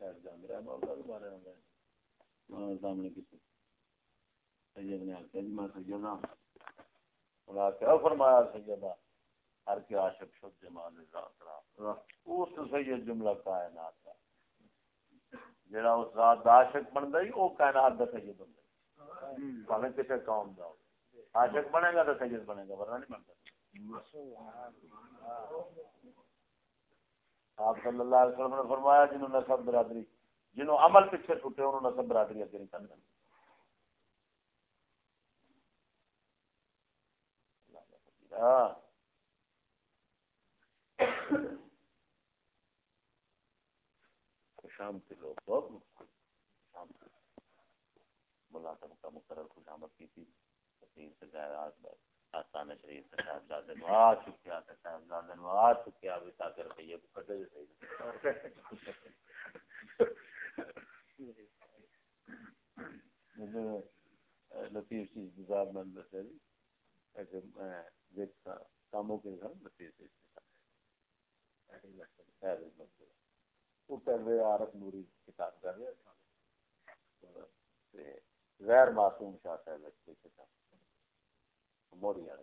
شاید جان رہا مولا کے بارے میں سامنے کسی سید نے آخیا جی میں سید ہاں انہیں آخیا فرمایا سیدہ ہر کے عاشق شد جمال اس سید جملہ کائنات کا جڑا اس رات کا عاشق بنتا ہی وہ کائنات کا سید بنتا بھاوے کسی قوم کا عاشق بنے گا تو سید بنے گا ورنہ نہیں بنتا آپ صلی اللہ علیہ وسلم نے فرمایا جنہوں نسب برادری، جنہوں عمل پیچھے چھٹے، انہوں نسب برادری اگے نہیں کرنا شام کے لوگ بہت شام ملازم کا مقرر خوش آمد کی تھی۔ سے گئے آج بس آستان شریف سے صاحبزادے نو، آ چکیا تے صاحبزادے نو، آ چکیا بھی تاکہ روپیے کو کٹے دے صحیح لطیف چیز صاحب نے دسیا ایسے دیکھتا، کاموں کے گھر لطیف چیز عارف نوری کتاب کر رہے غیر معصوم شاہ صاحب کتاب۔ موڑی والے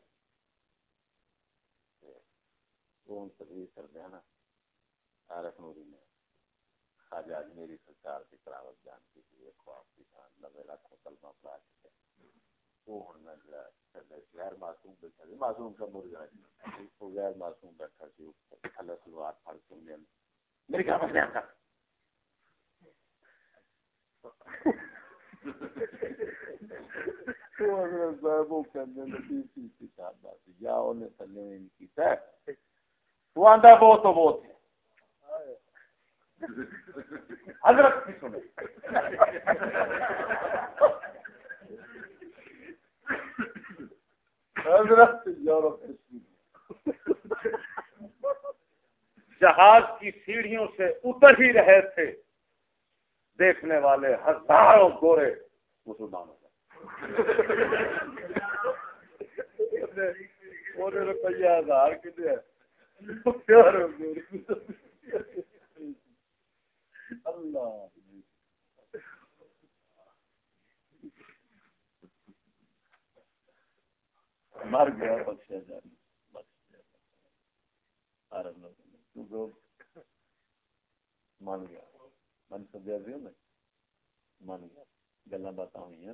تدریس کرتے ہیں نا عارف نوری نے خواجہ اجمیری سرکار کی کراوت جان کی تھی خواب کی جان نبے لاکھ کلمہ پڑھا چکے وہ ہوں میں جڑا غیر معصوم بیٹھا سی معصوم کا مر گیا وہ غیر معصوم بیٹھا سی تھلے سلوار پھڑ کے میری کیا مسئلہ حضرت حضرت تھا جہاز کی سیڑھیوں سے اتر ہی رہے تھے، دیکھنے والے ہزاروں گورے مسلمانوں روپیہ ہزار کتنے اللہ مر گیا بخشیا جائے من گیا من سدیا من گیا گلا بات ہوئی ہیں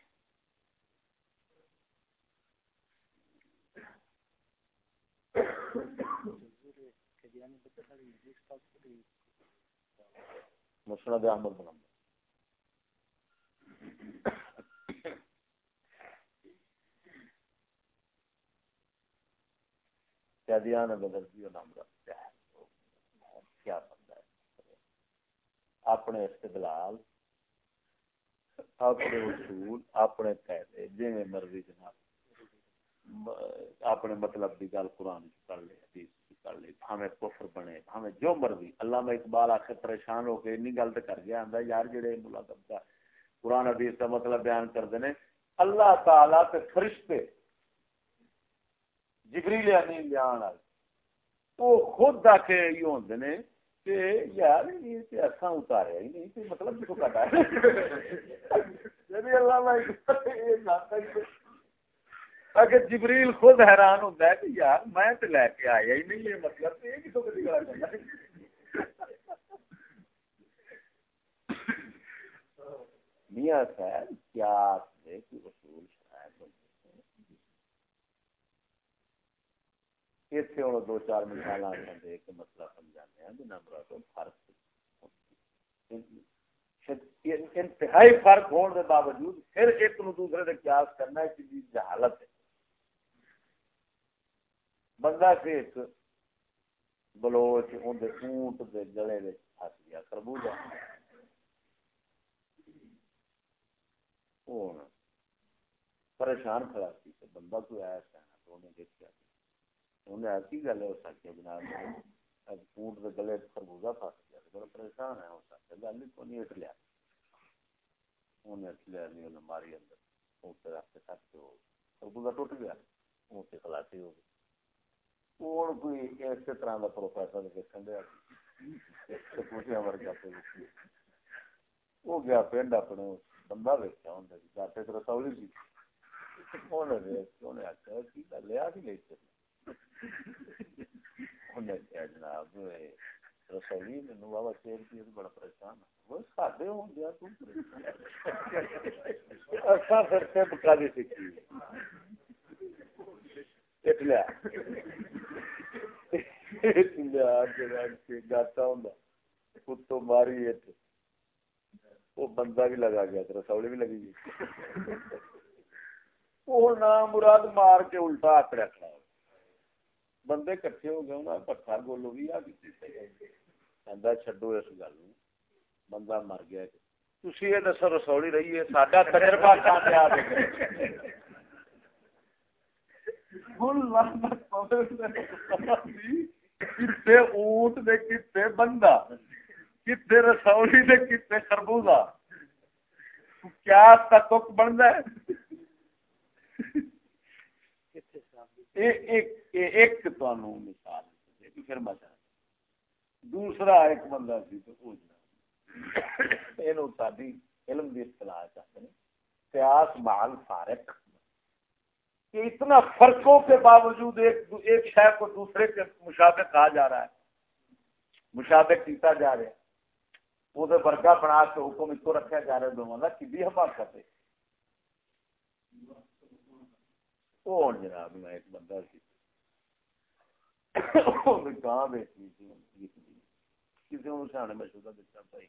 مسند احمد بن قیدیان نام رکھتا ہے کیا بندہ ہے؟ اپنے استدلال، اپنے اصول، اپنے قیدے جی مرضی جناب، اپنے مطلب کی گل قرآن کر لے، حدیث کر لی ہمیں کفر بنے ہمیں جو مرضی۔ اللہ میں اقبال آخر پریشان ہو کے اینی گل کر گیا آندا یار جڑے ملاقات کا قرآن حدیث کا مطلب بیان کرتے ہیں اللہ تعالی تے فرشتے جبریل امین بیان والے وہ خود آ کے یہ ہوندے نے کہ یار یہ تے اساں اتاریا ہی نہیں تے مطلب کیوں کٹا ہے۔ یعنی اللہ میں یہ ہے۔ اگر جبریل خود حیران ہوتا ہے کہ یار میں تو لے کے آیا ہی نہیں، یہ مطلب یہ کتوں کسی گلا میاں صاحب، کیا آپ اصول شرائط اتنے ہوں دو چار مثال دے کے مسئلہ سمجھانے ہیں، بنا برا فرق انتہائی فرق ہونے کے باوجود پھر ایک نو دوسرے کے قیاس کرنا ہے کہ جہالت ہے۔ بندہ سے ایک بلوچ اونٹ دے گلے دے پھس گیا خربوزہ پریشان کھڑا سی تے بندہ کوئی آیا سینا انہیں دیکھا۔ انہیں کی گل ہو سکتی ہے جناب اونٹ کے گلے خربوزہ پھس گیا بڑا پریشان ہے ہو سکتا گل کو نہیں، اٹھ لیا۔ انہیں اٹھ لیا نہیں، انہیں ماری اندر۔ اونٹ رکھ کے سک خربوزہ ٹوٹ گیا، اونٹ خلاسی ہو گئی ہوں کوئی اسی طرح کا پروفیسر دیکھنے دیا وہ گیا پنڈ اپنے بندہ ویکیا ہوں جاتے تو رسولی سی جناب رسولی مینو بابا شیر کی بڑا پریشان ساڈے ہوں گیا تکا دی سیکھی لیا گاٹا ہوں کتوں ماری وہ بندہ بھی لگا گیا رسولی بھی لگی گئی وہ نام مراد مار کے الٹا ہاتھ رکھنا بندے کٹھے ہو گئے انہیں پٹھا گولو بھی آ کہ چڈو اس گل بندہ مر گیا تھی یہ دسو رسولی رہی ہے ساڈا تجربہ کتنے اونٹ دے کتنے بندہ کتنے رسولی دے کتنے خربوزہ کیا تک بنتا ہے ایک مثال پھر بچا دوسرا ایک بندہ سی تو علم کی اصطلاح چاہتے ہیں قیاس مال فارق کہ اتنا فرقوں کے باوجود ایک ایک شہر کو دوسرے کے مشابق کہا جا رہا ہے۔ مشابق کیتا جا رہا ہے۔ وہ برگا بنا کے حکم اس کو رکھا جا رہا ہے دونوں کا کہ بھی حفاظت ہے وہ جناب میں ایک بندہ سی۔ گاہ بیچنی تھی؟ کسی نے سیاح میں شدہ دیتا بھائی،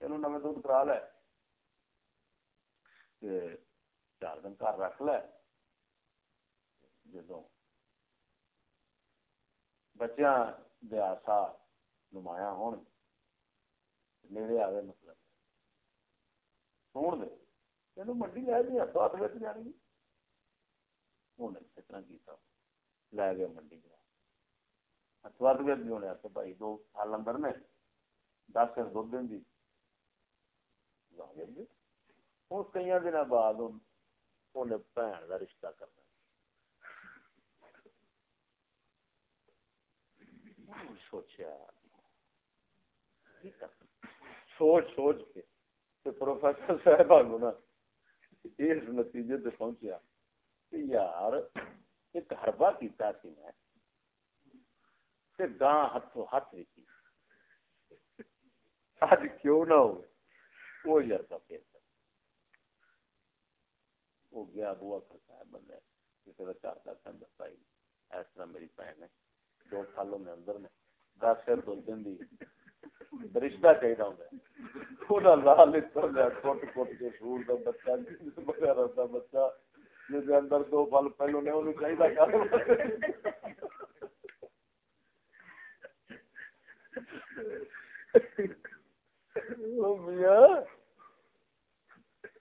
تینوں نویں دودھ کرا لے۔ چار دن گھر رکھ لے۔ جدو بچیاں دے آسا نمایاں ہون نیڑے آئے مطلب سن دے تینوں منڈی لے جی ہاتھوں ہاتھ جانی اتنا کیتا لے گئے منڈی اتوار بھی بھی ہونے تو بھائی دو سال اندر نے دس دن دو دن دی اس کئی دن بعد انہیں بھن کا رشتہ کرنا سوچیا۔ سوچ سوچ کے۔ پروفیسر صاحب آگو نا، اس نتیجے سے پہنچیا۔ کہ یار، ایک ہربا کیتا سی میں، تے گاں ہاتھوں ہاتھ رکھی اج کیوں نہ ہو وہ یار کا پھر۔ وہ گیا بوا کرتا ہے بندے کسی کا چار کا سن بھائی اس طرح میری بہن ہے۔ دو سالوں میں اندر میں۔ دس سے دو دن دی رشتہ چاہیے ہوں لال کے سور کا بچہ بچہ۔ جس اندر دو پل پہلو نے انہوں چاہیے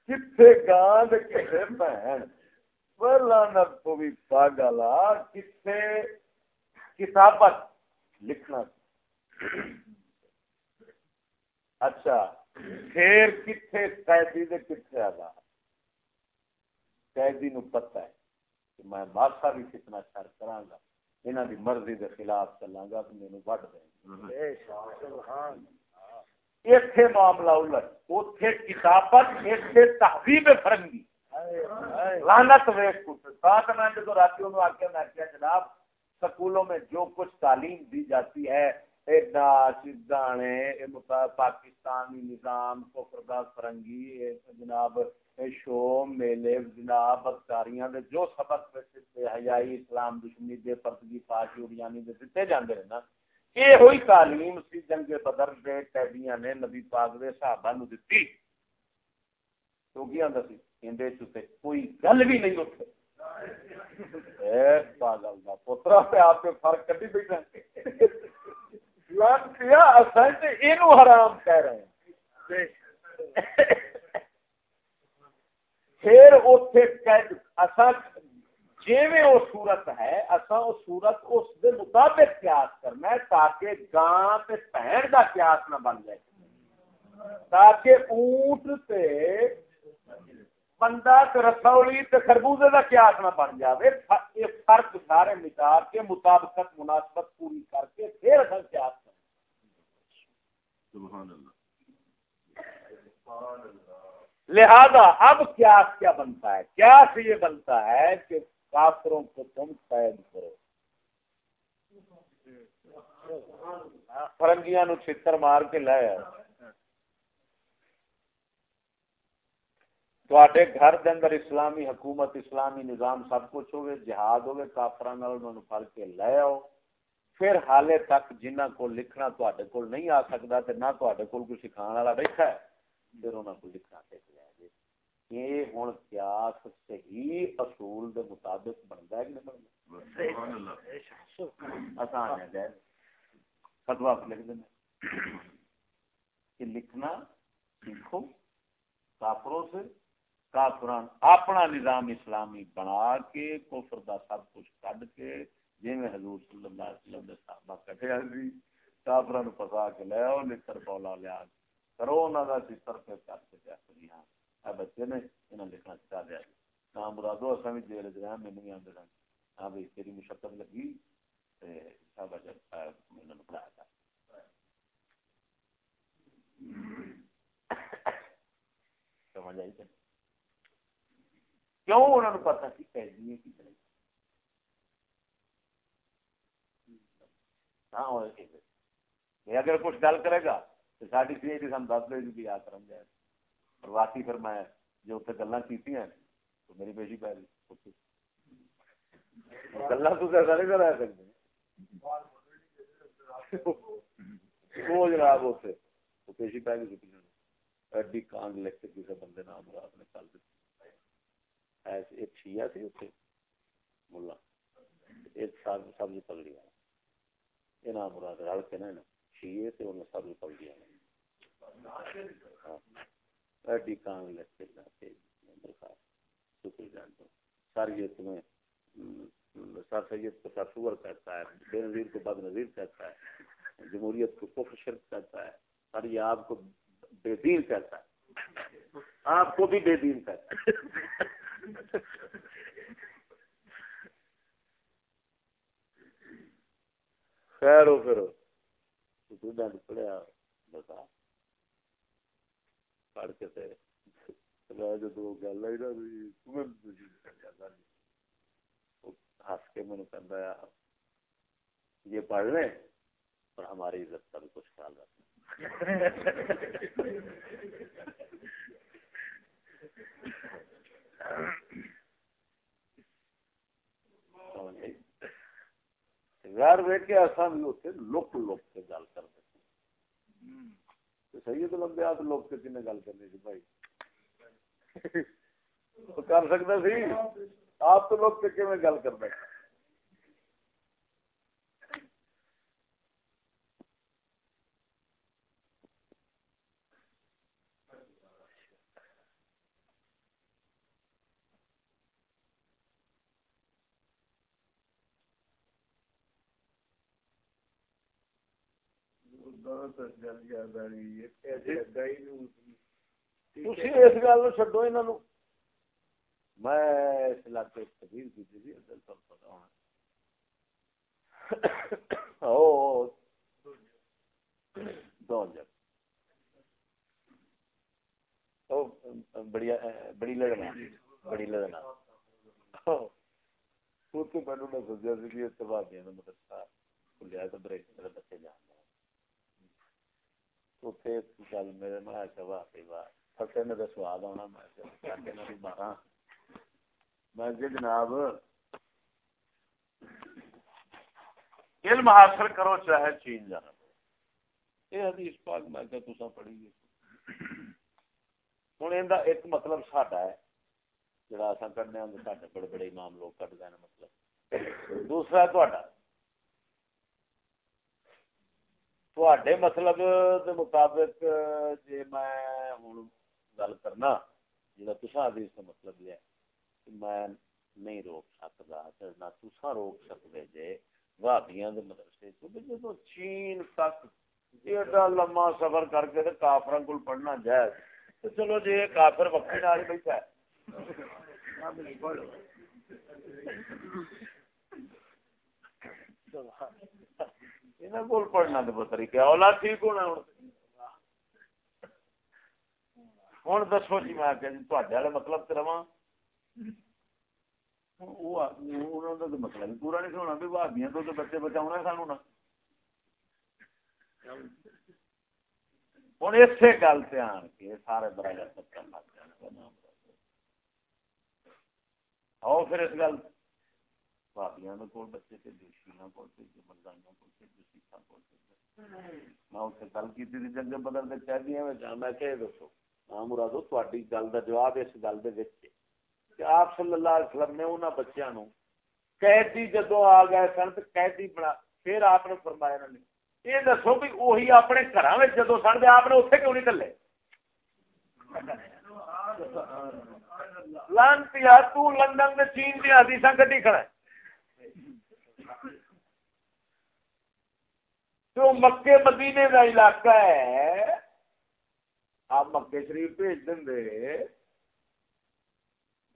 کتنے گاند کتنے بہن؟ لانت کو بھی کتنے کتابت۔ لکھنا اچھا پھر کتنے قیدی کتنے آزاد قیدی نو پتہ ہے کہ میں ماسا بھی کتنا شر کراں گا انہاں دی مرضی دے خلاف چلاں گا تو مینوں وڈ دیں ایتھے معاملہ الٹ اوتھے کتابت ایتھے تہذیب فرنگی۔ لعنت ویکھ کو ساتھ میں جو راتی انہوں آکے میں کیا جناب سکولوں میں جو کچھ تعلیم دی جاتی ہے ایڈا پاکستانی نظام فرنگی جناب شو میلے جناب بدکاریاں دے جو سبق حیائی اسلام، دشمنی دے پردگی پاکی اڑیانی دے دیتے جاندے ہیں نا۔ یہ ہوئی تعلیم سی جنگ بدر دے قیدیاں نے نبی پاک دے صحابہ نو دتی۔ تو کی آندا سی اندے چتے کوئی گل بھی نہیں اٹھے۔ پاگل دا آپ کے فرق کٹی بیٹھا۔ لان کیا اساں تے اینو حرام کہہ رہے ہیں۔ پھر جیویں وہ صورت ہے اصا وہ صورت اس دے مطابق قیاس کرنا ہے تاکہ گاں تے بہن دا قیاس نہ بن جائے۔ تاکہ اونٹ تے بندہ رسولی تے خربوزے قیاس نہ بن جاوے؟ یہ فرق سارے مٹا کے مطابقت مناسبت پوری کر کے پھر اصل قیاس سبحان اللہ۔ لہذا اب قیاس کیا بنتا ہے؟ قیاس یہ بنتا ہے کہ کافروں کو تم قید کرو؟ فرنگیاں نو چھتر مار کے لایا تے گھر دے اندر اسلامی حکومت اسلامی نظام سب کچھ ہوگے جہاد ہوگے کافران پڑ کے لے آؤ۔ پھر حالے تک جنہ کو لکھنا تے کول نہیں آ سکتا نہ تے کول کوئی سکھا والا بیٹھا ہے پھر انہوں کو لکھنا سیکھ لیا جی یہ ہوں قیاس صحیح اصول دے مطابق بنتا ہے کہ نہیں بنتا آسان ہے جائے فتوا لکھ دینا کہ لکھنا سیکھو کافروں سے کافران اپنا نظام اسلامی بنا کے کفر دا سب کچھ کڈ کے جی میں حضور صلی اللہ علیہ وسلم دے صحابہ کٹے سی کافران پسا کے لے آؤ لکھر پولا لیا کرو انہوں کا چتر پہ کر کے دیا کری ہاں اے بچے نے انہیں لکھنا سکھا دیا نہ مرادو اصل بھی جیل چ رہے مینو بھی آدھے سن ہاں بھائی، تیری مشقت لگی؟ سب پڑھایا تھا۔ سمجھ آئی کیوں انہوں نے پتا سی قیدی کی طرح ہاں اگر کچھ گل کرے گا تو ساری سی آئی سن دس دے گی یاد کر جائے اور واقعی پھر میں جو اتنے گلا کی تو میری بیٹی پہ گلا تو ایسا نہیں کرا سکتے وہ جناب اتنے پیشی پہ گئی ایڈی کان لکھ کے کسی بندے نام رات نے کل دیتی ایسے ایک شیعہ سی اتنے ملا، ایک سبز پگڑی والا یہ نام مراد رل کے نا شیے تے انہیں سبز پگڑی والا ہاں۔ ایڈی کان لگ کے درخواست شکر جان تو۔ سر یہ تمہیں سر سید کو سر سور کہتا ہے، بے نظیر کو بد نظیر کہتا ہے، جمہوریت کو کفر شرک کہتا ہے، سر یہ آپ کو بے دین کہتا ہے۔ آپ کو بھی بے دین کہتا ہے۔ خیر ہو پھر۔ پڑھیا بتا۔ پڑھ کے جو گل ہس جی۔ کے مجھے کہہ یہ پڑھ لیں اور ہماری عزت کا بھی کچھ خیال رکھنا غیر ویٹ کے ایسا بھی ہوتے لک لک کے گل کرتے صحیح تو لگتے آپ لوگ کے کن گل کرنی سی بھائی؟ کر سکتا سی؟ آپ تو لوگ کے گل کر بیٹھے اس گل چڈو یہ میں اس علاقے تبدیل کی تھی پتا ہونا بڑی بڑی لڑنا بڑی لڑنا مینو نے سوچا سی مدرسہ کھلیا تو بریک میرے بچے جانا گل میرے میں فصے نے تو سواد آنا میں بارہ میں جناب علم حاصل کرو چاہے چین جانا یہ حدیث پاک میں کہ تسا پڑھی گے ہوں یہ ایک مطلب ساڈا ہے جڑا اصا کرنے سارے بڑے بڑے امام لوگ کٹ گئے مطلب دوسرا تا تھوڑے مطلب دے مطابق جی میں ہوں گل کرنا جا تصا حدیث کا مطلب کہ میں نہیں روک سکتا نہ تسا روک سکتے جے بھابیاں دے مدرسے تو چین تک ایڈا لما سفر کر کے کافر کو پڑھنا جائز تو چلو جی کافر وقت نال بیٹھا ہے پڑھنا تو طریقہ ٹھیک ہونا ہوں ہوں دسو جی میں جی تے مطلب تو رواں مطلب پورا نہیں بھی بھابیاں تو بچے بچاؤنا سانو نا ہوں اسی گل سے آن کے سارے برابر لگ جانا آؤ پھر اس گل بھابیاں کو بچے بھیجو شیلا کو بھیجو مردائیاں کو بھیجو سیکھا کو میں اسے گل کی تھی جنگ بدل کے کہہ دیا میں کہ دسو ہاں مرادو تاری گل کا جواب اس گل کہ آپ صلی اللہ علیہ وسلم نے انہوں بچوں نو قیدی جدو آ گئے سن تو قیدی بنا، پھر آپ نے فرمایا نے، یہ دسو بھی وہی اپنے گھر جدو سن دے، آپ نے اتنے کیوں نہیں کلے لانتی تو لندن میں چین کی حدیث کٹی کھڑا ہے؟ جو مکے مدینے کا علاقہ ہے، آپ مکے شریف بھیج دیں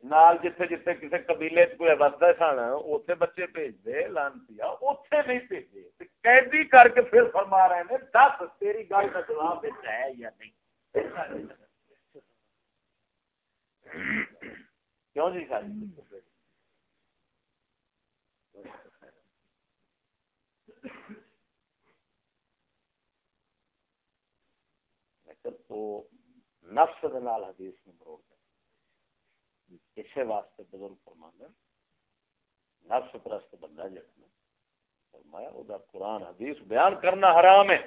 نال جتھے جتھے کسی قبیلے کوئی وستا سن اتنے بچے بھیج دے لانتی اتنے نہیں بھیجے۔ قیدی کر کے پھر فرما رہے ہیں، دس، تیری گل کا جواب ہے یا نہیں؟ کیوں جی ساری؟ تو نفس حدیث میں مروڑ اسی واسطے بزرگ فرمانا نفس پرست بندہ جڑا فرمایا وہ قرآن حدیث بیان کرنا حرام ہے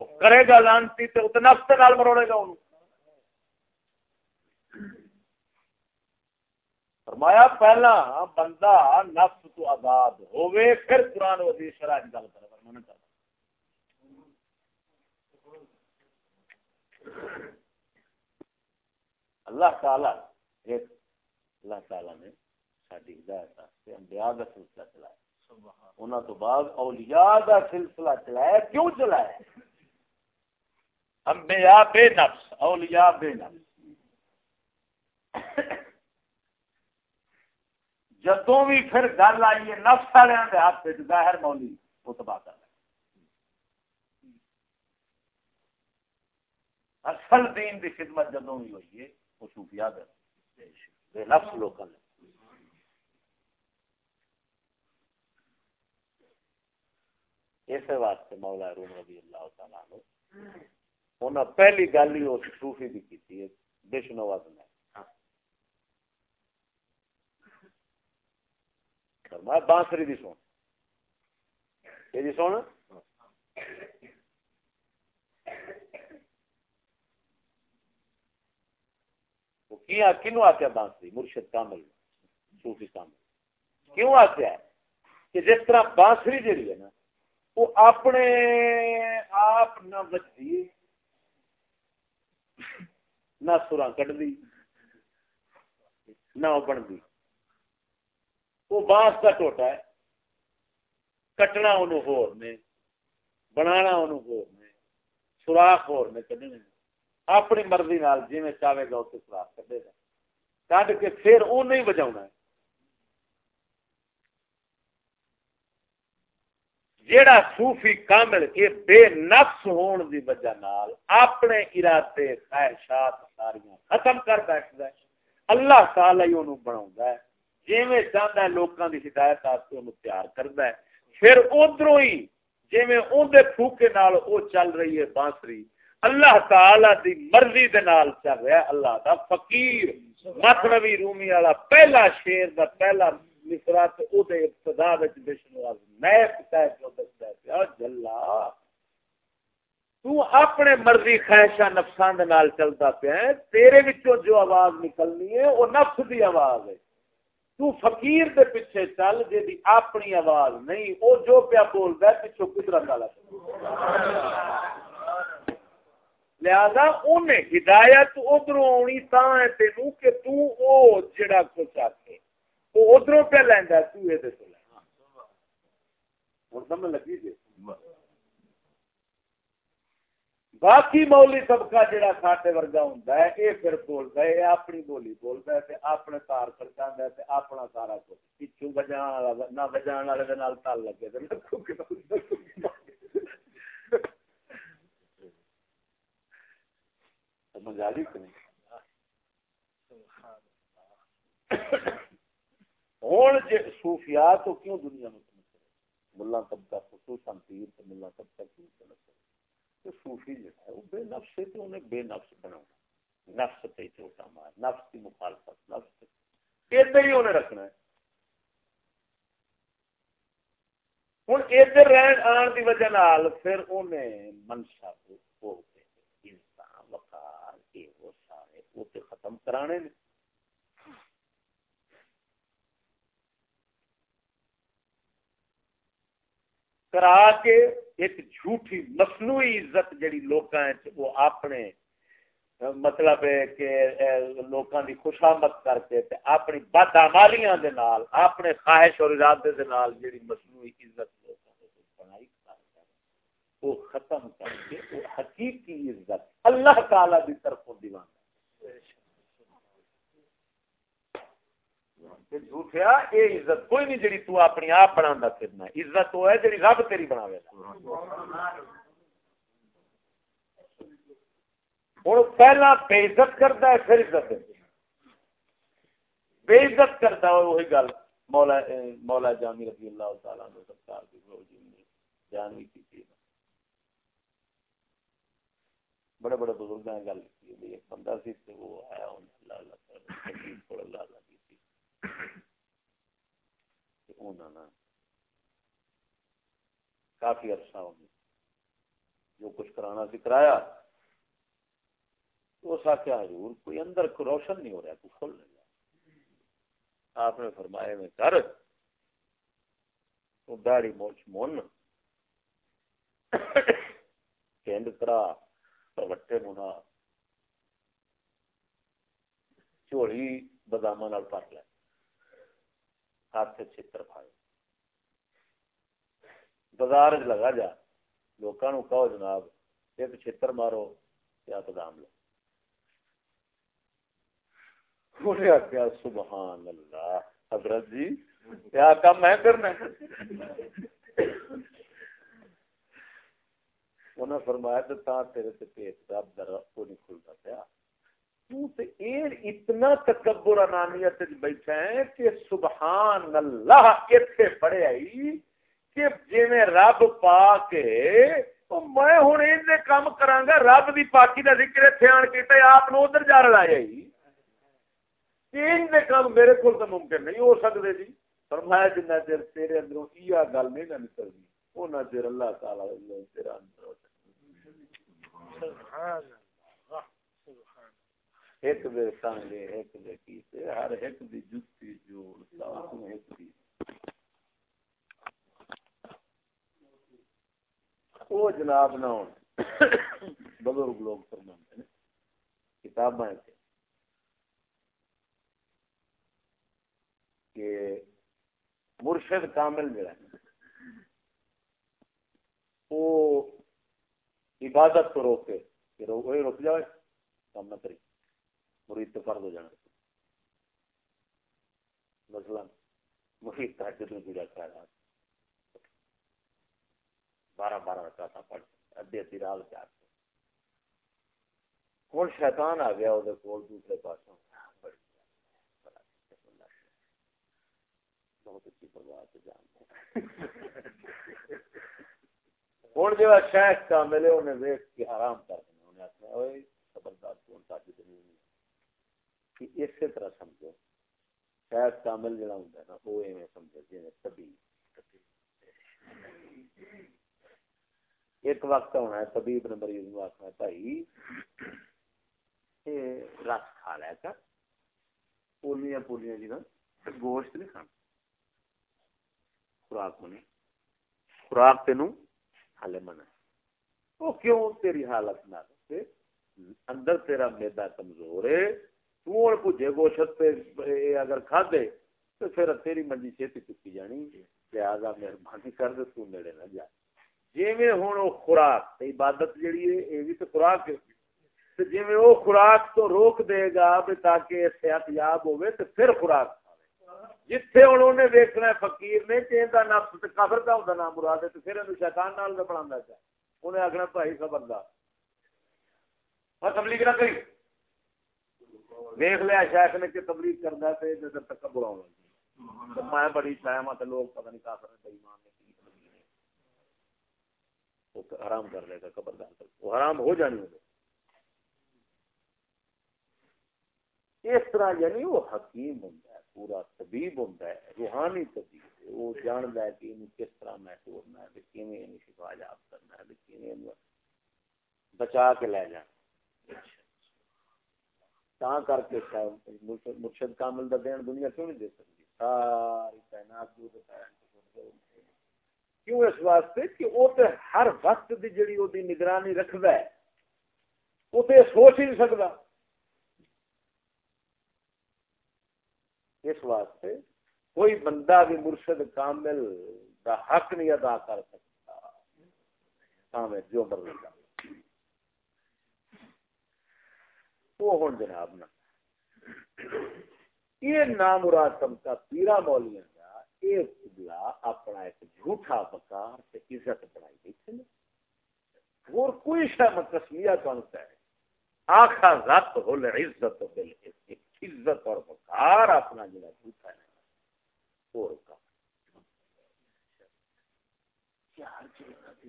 وہ کرے گا لانتی تو اس نفس نال مروڑے گا انہوں فرمایا پہلا بندہ نفس تو آزاد ہوئے پھر قرآن حدیث شرح گل کرے فرمانا چاہتا اللہ تعالی ایک اللہ تعالی نے ساری ہدایت انبیاء کا سلسلہ چلایا۔ انہوں تو بعد اولیاء کا سلسلہ چلایا کیوں چلایا؟ انبیاء بے نفس اولیاء بے نفس۔ جدوں بھی پھر گل آئی ہے، نفس والے ہاتھ ظاہر مولی وہ تباہ کر اصل دین دی خدمت جدوں بھی ہوئی ہے، وہ صوفیات ہے۔ بے نفس لوکل اس واسطے مولا روم رضی اللہ تعالیٰ نے انہوں پہلی گل ہی اس صوفی بھی کی بشنواز نے فرمایا، بانسری دی سن یہ جی سن کنو آخیا بانسری؟ مرشد کامل، صوفی کامل۔ کیوں آخیا کہ جس طرح بانسری جیڑی ہے نا، وہ اپنے آپ نہ بچتی نہ سرا کٹ دی نہ بنتی وہ بانس کا ٹوٹا ہے، کٹنا انہوں ہور میں بنانا انہوں ہور میں سوراخ ہور میں کڈنے اپنی مرضی نال جی میں چاہے گا اسے سوراخ کڈے گا۔ کڈ کے پھر وہ نہیں بجا ہے۔ جیڑا صوفی کامل یہ بے نفس ہون دی وجہ نال اپنے ارادے، خواہشات ساریاں ختم کر بیٹھدا ہے۔ اللہ تعالی ہی اونوں بناوندا ہے۔ جویں چاہندا ہے، لوکاں دی ہدایت واسطے اونوں تیار کردا ہے۔ پھر ادھروں ہی جویں اون دے پھوکے نال او چل رہی ہے، بانسری۔ اللہ تعالی دی مرضی دے نال چل رہا ہے۔ اللہ دا فقیر مطلبی رومی والا پہلا شیر دا پہلا مصرا تو ابتدا بشنو نئے پتا جو دستا پیا جلا، تو اپنے مرضی خواہشہ نفسان دے نال چلتا پیا ہے۔ تیرے وچوں جو آواز نکلنی ہے، وہ نفس دی آواز ہے۔ تو فقیر دے پیچھے چل جے دی اپنی آواز نہیں، او جو پیا بولدا ہے پیچھے قدرت والا لہذا انہیں ہدایت ادھر آنی تا ہے تینوں کہ تو او جڑا کچھ آکھے۔ وہ ادھر پہ لینا تو یہ لینا ہوں سمجھ لگی جی؟ باقی مولی طبقہ جڑا ساڈے ورگا ہوں یہ پھر بولتا ہے اپنی بولی بولتا ہے اپنے تار کھڑکا ہے اپنا سارا کچھ۔ پچھو بجان والا نہ بجان والے نال تل لگے سمجھ آ کہ نہیں؟ ہوں جی صوفیات تو کیوں دنیا میں ملا طبقہ خصوصاً پیر ملا طبقہ کیوں چلتا صوفی جو ہے وہ بے نفس ہے تو انہیں بے نفس بناؤں نفس پہ چوٹا مار نفس کی مخالفت نفس ادھر ہی انہیں رکھنا ہے ہوں ادھر رہن آن کی وجہ نال پھر انہیں منشا کو انسان وقار یہ وہ سارے وہ ختم کرانے نے کرا کے ایک جھوٹھی مصنوعی عزت جڑی لوکاں وہ اپنے مطلب ہے کہ لوکاں دی خوشامد کر کے تے اپنی بدعمالیاں دے نال، اپنے خواہش اور ارادے دے نال جڑی مصنوعی عزت لوکاں دے بنائی وہ ختم کر کے وہ حقیقی عزت اللہ تعالی دی طرفوں دیوان جھوٹیا یہ عزت کوئی نہیں جڑی تو اپنی آپ بنا پھرنا عزت وہ ہے جڑی رب تیری بنا ہوں پہلا بے عزت کرتا ہے پھر عزت بے عزت کرتا ہے وہی گل مولا مولا جامی رضی اللہ تعالیٰ نے سرکار کی نے جان بھی کی بڑے بڑے بزرگ نے گل کی ایک بندہ سی وہ آیا اللہ اللہ اللہ اللہ کافی عرصہ ہو جو کچھ کرانا سی کرایا، تو اس آخیا حضور، کوئی اندر کو روشن نہیں ہو رہا، کوئی کھل نہیں رہا۔ آپ نے فرمایا، میں کر۔ تو داڑی موچ من کیند کرا پروٹے منا چوڑی بدام پٹ لے۔ ہاتھ چھتر پائے بازار لگا جا۔ لوگوں کہو جناب، ایک چھتر مارو یا بادام لو۔ آخیا سبحان اللہ، حضرت جی کیا کام میں۔ کرنا انہیں فرمایا تو تیرے سے پیٹ رب در کو نہیں کھلتا پیا۔ اتنا تکبر انانیت بیٹھا ہے کہ سبحان اللہ، اتنے پڑے آئی کہ جی رب پا کے میں ہوں ان کام کرا گا، رب کی پاکی کا ذکر اتنے آن کے آپ ادھر جا رہا ان کام میرے کو تو ممکن نہیں ہو سکتے جی۔ فرمایا جنہ چر تیرے اندروں یہ گل نہیں نہ نکلتی اُنہ چر اللہ تعالی تیرا اندر ایک دے سانگے، ایک دے کیتے ہر ایک دی جتی جوڑ ساتھ میں ایک دی۔ وہ جناب نہ ہوں بزرگ لوگ فرماتے ہیں کتابیں تھے کہ مرشد کامل جڑا ہے وہ عبادت کو روکے، کہ روک جائے، کام نہ کری مرید تو فرض ہو جانا۔ مثلا مرید تحجد میں پوجا کرا بارہ بارہ رکعت پڑھ ادھی ادھی رات سے آتے ہوں شیطان آ گیا وہ کول دوسرے پاسوں۔ بہت اچھی پرواہ سے جانتے ہوں جو شیخ کا ملے انہیں ویخ کے آرام کر دینا انہیں آخر خبردار کون تاجد نہیں کہ اسی طرح سمجھو، شاید کامل جڑا ہوں نا، وہ ایویں سمجھو جی طبی ایک وقت ہونا ہے، طبیب نے مریض نو آخنا بھائی رس کھا لیا کر، پولیاں پولیاں جی نا گوشت نہیں کھانا۔ خوراک منی خوراک تین ہال من وہ کیوں تیری حالت نہ اندر تیرا میدا کمزور ہے۔ تو پوجے، گوشت پہ اگر کھا دے تو پھر تیری منجی چھتی چکی جانی۔ لہذا مہربانی کر دے، تو نیڑے نہ جا۔ جی میں ہوں خوراک عبادت جیڑی ہے یہ بھی تو خوراک ہے۔ جی میں وہ خوراک تو روک دے گا تاکہ صحت یاب ہوئے تو پھر خوراک جتھے انہوں نے دیکھنا فقیر نے، کہ ان نفس کافر کا ہوتا نام مراد ہے تو پھر یہ شیطان نال کا بنا چاہے انہیں آخنا بھائی خبردار۔ میں تبلیغ نہ کری۔ دیکھ لیا شیخ نے کہ تبلیغ کرنا تو نظر تک بلا میں بڑی چھایا مت لوگ پتہ نہیں کافر نے ایمان نے کی تبلیغ وہ حرام کر لے گا خبردار وہ حرام ہو جانی ہوگی اس طرح یعنی وہ حکیم ہوں پورا طبیب ہوں روحانی طبیب وہ جانتا ہے کہ کس طرح محسوس ہے کہ شفا جاب کرنا ہے بچا کے لے جانا تا کر کے مرشد کامل کا دین دنیا کیوں نہیں دے سکتی ساری تعینات کیوں اس واسطے کہ وہ تو ہر وقت کی جڑی وہ نگرانی رکھد ہے وہ تو سوچ ہی نہیں سکتا اس واسطے کوئی بندہ بھی مرشد کامل دا حق نہیں ادا کر سکتا کامل جو مرضی کا وہ ہوں جناب نا۔ یہ نام مراد طبقہ پیرا مولیاں کا یہ قبلہ اپنا ایک جھوٹا بکار سے عزت بنائی گئی تھی اور کوئی شہ متسمیہ بنتا ہے۔ آخا ذات ہو عزت بل عزت اور بکار اپنا جڑا جھوٹا ہے۔ اور کا یار جی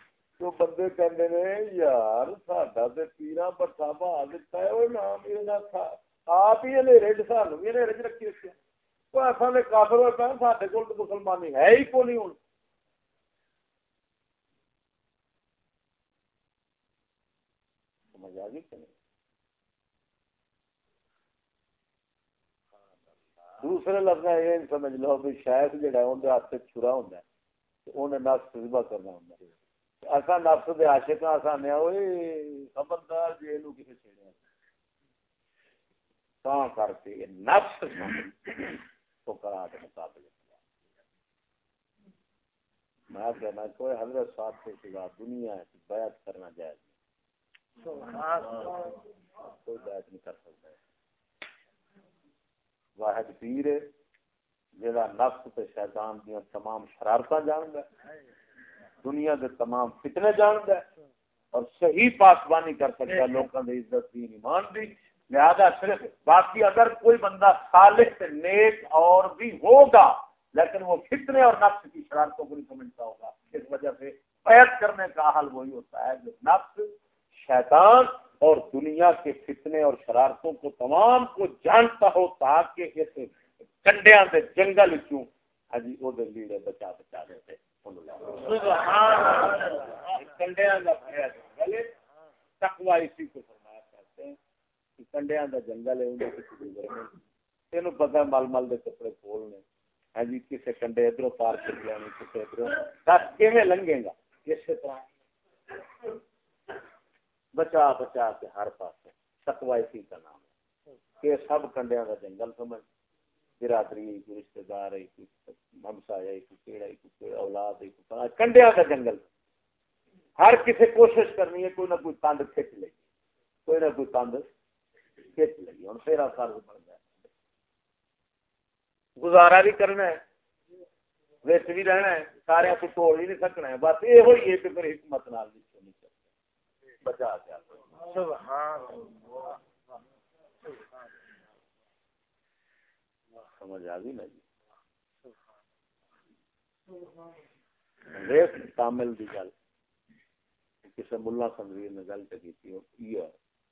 تو بندے کہندے نے، یار ساڈا تے پیرا بٹا بھا دتا ہے او نام یہ تھا۔ آپ ہی ہنیرے چ سانو بھی ہنیرے چ رکھی رکھیا تو اصل نے کافر ہوئے پہ ساڈے کول تو مسلمانی ہے ہی کو نہیں ہوں سمجھ آ گئی کہ نہیں؟ دوسرے لفظ یہ سمجھ لو بھی شاید جہاں اندر ہاتھ تے چھرا ہوندا ہوں انہیں نفس تجربہ کرنا ہوں اصا نفس دے عاشق اصا نے اوئے خبردار جی اینو کسے چھیڑیا تا کر کے نفس تو کرا دے مقابلے۔ میں کہنا کوئی حضرت صاحب کے سوا دنیا ہے بیعت کرنا جائز نہیں۔ کوئی بیعت نہیں کر سکتا۔ واحد پیر ہے جہاں نفس تے شیطان دیا تمام شرارت جان گا دنیا کے تمام فتنے جانتا ہے اور صحیح پاسبانی کر سکتا ہے لوگوں کی عزت دی ایمان دی۔ لہذا صرف باقی اگر کوئی بندہ صالح نیک اور بھی ہوگا لیکن وہ فتنے اور نفس کی شرارتوں کو نہیں سمجھتا ہوگا۔ اس وجہ سے پیت کرنے کا حل وہی ہوتا ہے جو نفس شیطان اور دنیا کے فتنے اور شرارتوں کو تمام کو جانتا ہو تاکہ اس کنڈیا کے جنگل کیوں ہاں جی وہ لیڑے بچا بچا دیتے۔ تکوا اسی کو فرمایا کرتے ہیں کہ کنڈیا کا جنگل ہے تین پتا مل مل کے کپڑے کھولنے ہاں جی کسی کنڈے ادھر پار کر لیا کسی ادھر دس کیون لنگے گا کسی طرح بچا بچا کے ہر پاس تکوا اسی کا نام ہے کہ سب کنڈیا کا جنگل سمجھ برادری کوئی رشتہ دار ہے کوئی ہمسا ہے کوئی کیڑا ہے کوئی اولاد ہے کنڈیا کا جنگل۔ ہر کسی کوشش کرنی ہے کوئی نہ کوئی تند کھچ لے۔ کوئی نہ کوئی تند کھچ لے۔ گی ہوں تیرا فرض بن جائے گزارا بھی کرنا ہے ویس بھی رہنا ہے، سارے کو توڑ ہی نہیں سکنا ہے۔ بس یہ ہوئی ہے کہ پھر حکمت نال بچا کے سبحان اللہ۔ سمجھ آ گئی نا جی۔ تامل کی گل۔ کسی ملا سنگیر نے گل کی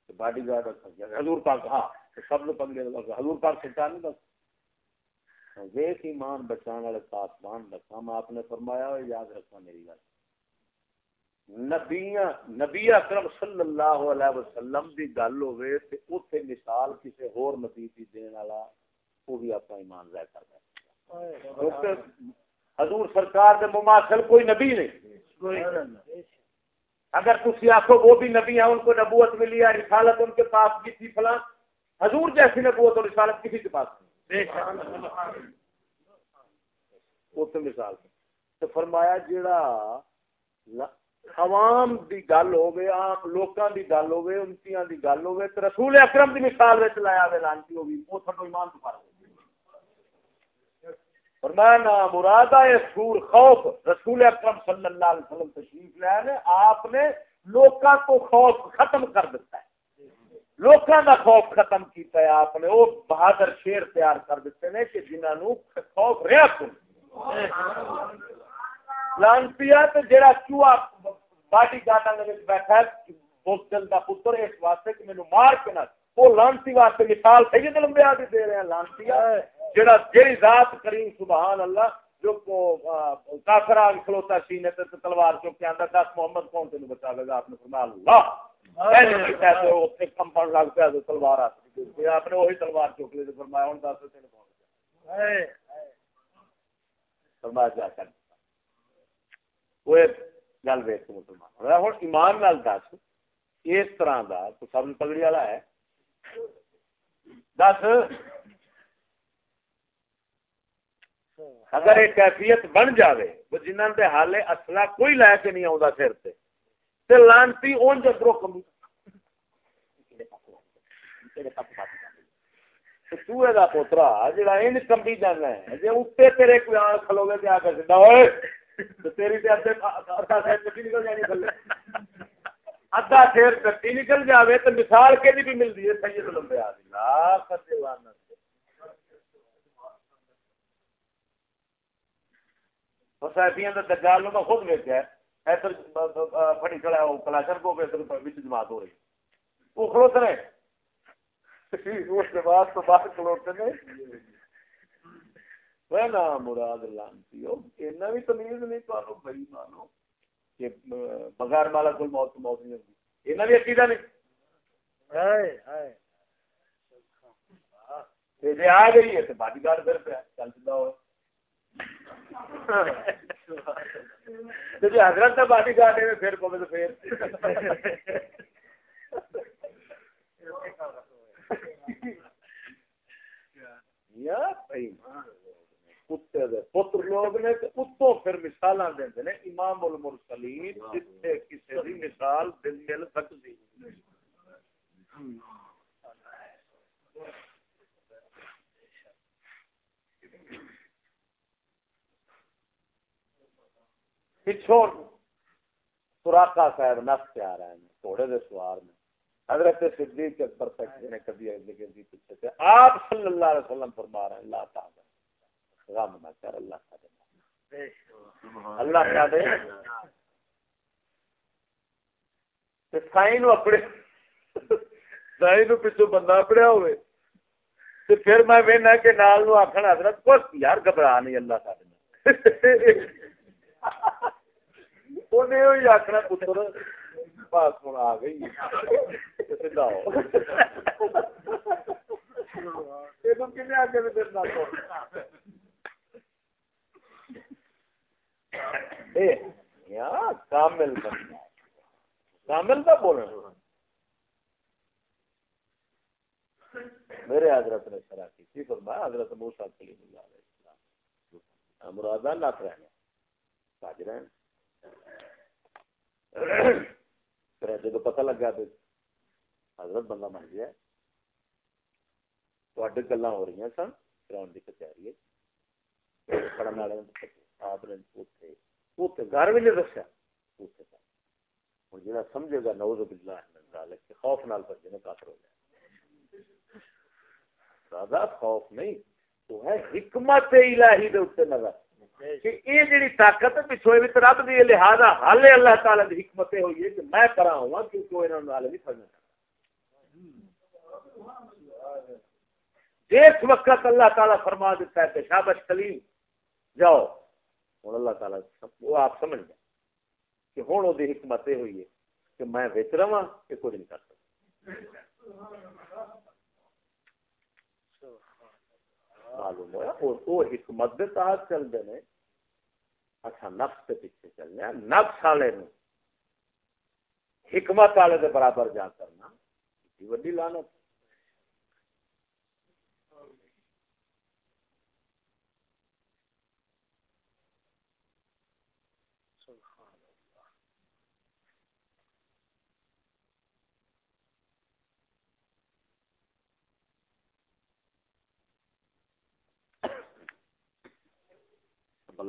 باڈی گارڈ حضور پاک ہاں سب نے پنگے حضور پاک سچا نہیں بس ویس ایمان بچانے والے پاسبان کا کام آپ نے فرمایا ہو یاد رکھنا میری گل۔ نبی نبی اکرم صلی اللہ علیہ وسلم دی گل ہوئے تے اوتھے مثال کسے ہور نبی دی دین والا وہ بھی اپنا ایمان ظاہر کرتا ہے حضور سرکار دے مماثل کوئی نبی نہیں۔ اگر تسی آخو وہ بھی نبی ہیں ان کو نبوت ملی ہے رسالت ان کے پاس بھی تھی فلاں حضور جیسی نبوت اور رسالت کسی کے پاس نہیں۔ مثال تو فرمایا جڑا عوام دی گل ہوے عام لوکاں دی گل ہوے امتیاں دی گل ہوے تے رسول اکرم دی مثال وچ لایا وے لانتی ہوگی او تھڈو ایمان تو فرق فرمایا نا مراد ہے سور خوف۔ رسول اکرم صلی اللہ علیہ وسلم تشریف لائے نے آپ نے لوکاں کو خوف ختم کر دیتا ہے۔ لوکاں دا خوف ختم کیتا ہے، آپ نے وہ بہادر شیر تیار کر دیتے ہیں کہ جنہاں نو خوف رہا کن۔ لانپیا تو جڑا چوہا باڈی گارڈن بیٹھا ہے بوتل کا پتر اس واسطے کہ مینو مار کے نہ، وہ لانسی واسطے مثال سید لمبیا بھی دے رہے ہیں لانسی جڑا ذات کریم سبحان اللہ جو کافر آگ کھلوتا سینے تے تلوار چوک کے اندر دس محمد کون تین بچا لے گا؟ آپ نے فرمایا اللہ! کمپاؤنڈ لگ پیا تلوار آپ نے وہی تلوار چوک لے فرمایا ہوں دس تین پہنچ فرمایا کیا کر۔ وہ گل ویک مسلمان ہوں ایمان نال دس اس طرح کا تو سب پگڑی والا ہے۔ دس اگر ایک کیفیت بن جاوے، وہ جنہوں نے حالے اصلا کوئی لے کے نہیں آتا سر سے لانتی اون جدرو کمی چوہے کا پوترا جا کمبی جانا ہے جی اتنے تیرے کوئی آن کھلو گے آ کر سا تیری ادھا سیر چٹی نکل جانی تھلے ادھا سیر چٹی نکل جائے تو مثال کہ بھی ملتی ہے، سید لمبے آدمی۔ دجال میں خود ویچا ہے۔ کھڑا ہے کلاشر کو جماعت ہو رہی۔ وہ کھڑوتے رہے۔ اس کے بعد تو باہر نے مراد لانتی ہو اینا بھی تمیز نہیں بھائی مانو۔ کہ بغیر مالا کوئی موت موت نہیں ہوتی اینا بھی عقیدہ نہیں۔ جی آ گئی ہے تو باڈی گارڈ پھر پہ چل چکا ہو جی حضرت کا باڈی گارڈ ہے پھر پہ تو پھر۔ پتر لوگ نے تے اتوں پھر مثالاں دیندے نے، امام المرسلین جتھے کسے دی مثال دل مل سکدی پچھوں سوراخا صاحب نفس سے آ رہے ہیں، گھوڑے دے سوار میں حضرت صدیق اکبر تک نے کبھی پیچھے سے آپ صلی اللہ علیہ وسلم فرما رہے ہیں، اللہ تعالی غم نہ کر، اللہ اللہ اپنے سائی نو پچھو بندہ اپڑیا ہوئے۔ تو پھر میں کہ نال نو آخر حضرت، کچھ یار گھبرا نہیں، اللہ کا دے آخنا پتر ہوں آ گئی آگے کامل کا بولنا میرے حضرت نے شرح کی تھی فرمایا حضرت موسا کلیم اللہ علیہ السلام مرادہ نک رہنا پھر جب پتہ لگا تو حضرت بندہ من گیا تو گلا ہو رہی ہیں سن گراؤنڈ کی کچہری پڑھنے والے آپ نے گھر بھی نہیں دسیا ہوں جا سمجھے گا نوز باللہ کہ خوف نال بچے نے کافر ہو جائے زیادہ خوف نہیں تو ہے حکمت الہی دے اتنے نظر کہ یہ جڑی طاقت پچھو بھی رب دی لہذا حال اللہ تعالی دی حکمت ہوئی ہے کہ میں کرا ہوا کیونکہ وہ انہوں نے نہیں جس وقت اللہ تعالیٰ فرما دیتا ہے کہ شابش کلیم، جاؤ۔ ہوں اللہ تعالیٰ وہ آپ سمجھ گئے کہ ہوں وہ حکمت یہ ہوئی ہے کہ میں بچ رہا یہ کچھ نہیں کر سکتا۔ معلوم ہوا؟ وہ حکمت کے تحت چلتے ہیں اچھا نفس کے پیچھے چلنے نفس والے حکمت والے کے برابر جا کرنا۔ وڈی لانت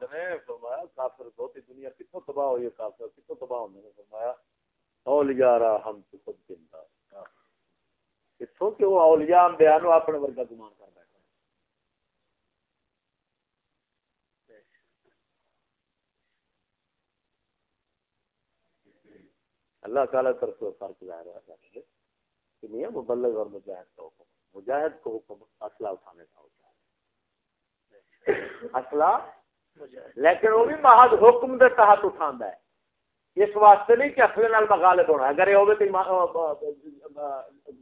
ہوندے نے فرمایا، کافر بہت دنیا کتوں تباہ ہوئی ہے، کافر کتوں تباہ ہونے نے فرمایا، اولیاء را ہم تو خود زندہ کتوں کہ وہ اولیاء انبیاء نو اپنے ورگا گمان کر بیٹھا اللہ تعالیٰ طرف سے فرق ظاہر ہوا ہے کہ نہیں مبلغ اور مجاہد کا حکم، مجاہد کو حکم اسلحہ اٹھانے کا ہوتا ہے۔ اسلحہ لیکن وہ بھی محض حکم دے تحت اٹھا ہے۔ اس واسطے نہیں کہ اصل نال مغالب ہونا اگر یہ ہوگی تو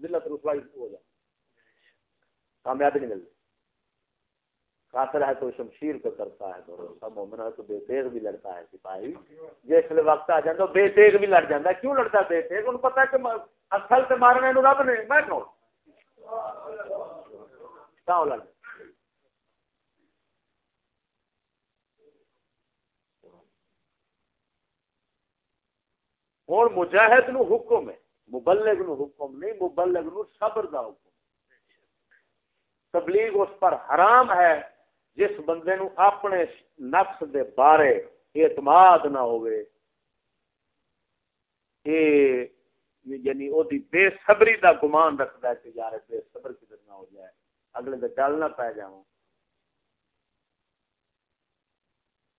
ذلت رسوائی ہو جائے۔ کامیابی نہیں ملتی۔ کافر ہے تو شمشیر کو کرتا ہے تو مومن ہے تو بے تیغ بھی لڑتا ہے سپاہی۔ جس لیے وقت آ جاتا بے تیغ بھی لڑ جاتا ہے۔ کیوں لڑتا ہے بے تیغ؟ انہوں پتا ہے کہ اصل سے مارنے رب نے، میں کون؟ لڑ ہوں مجاہد نو حکم ہے، مبلغ نو حکم نہیں، مبلغ نو صبر دا حکم تبلیغ اس پر حرام ہے، جس بندے نو اپنے نفس دے بارے اعتماد نہ ہوئے۔ اے یعنی او دی بے صبری دا گمان رکھدا ہے کہ یار بے صبر کدھر نہ ہو جائے، اگلے دے ڈل نہ پے جاواں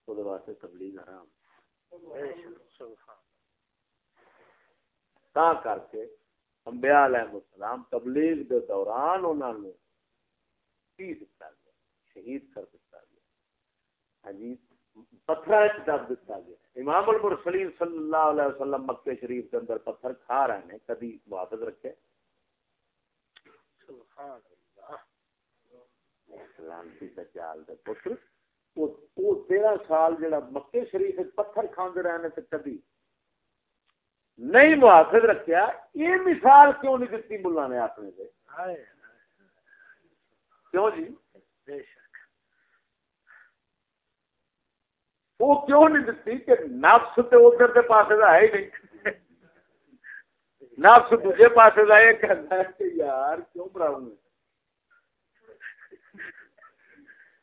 او واسطے تبلیغ حرام۔ سبحان تا کر کے انبیاء علیہ السلام تبلیغ دے دوران انہاں نو کی دتا گیا شہید کر دتا گیا۔ ہاں جی پتھر دب دتا گیا۔ امام المرسلین صلی اللہ علیہ وسلم مکہ شریف کے اندر پتھر کھا رہے ہیں کبھی محافظ رکھے؟ سبحان اللہ سلامتی جی، دجال دے پتر۔ وہ تیرہ سال جڑا مکے شریف پتھر کھاندے رہنے تے کبھی نہیں محافظ رکھیا یہ مثال کیوں نہیں دیتی ملا نے اپنے سے کیوں جی؟ وہ کیوں نہیں دیتی کہ نفس تو ادھر کے پاس ہے ہی نہیں؟ نفس دوسرے پاس کا یہ کہنا ہے کہ یار کیوں بڑھاؤں میں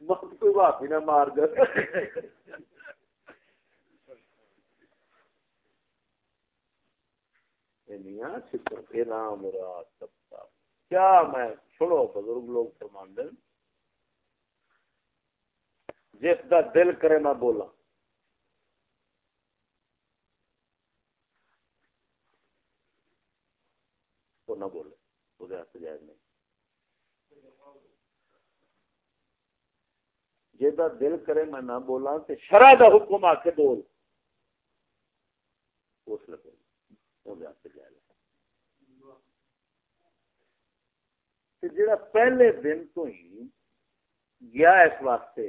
مت کوئی ہی نہ مار جائے کیا میں چھوڑو، بزرگ لوگ فرمان دیں جس کا دل کرے میں بولا تو نہ بولے وہ جائز نہیں۔ جا دل کرے میں نہ بولا تو شرح کا حکم آ کے بول۔ اس لگے جڑا پہلے دن تو ہی گیا اس واسطے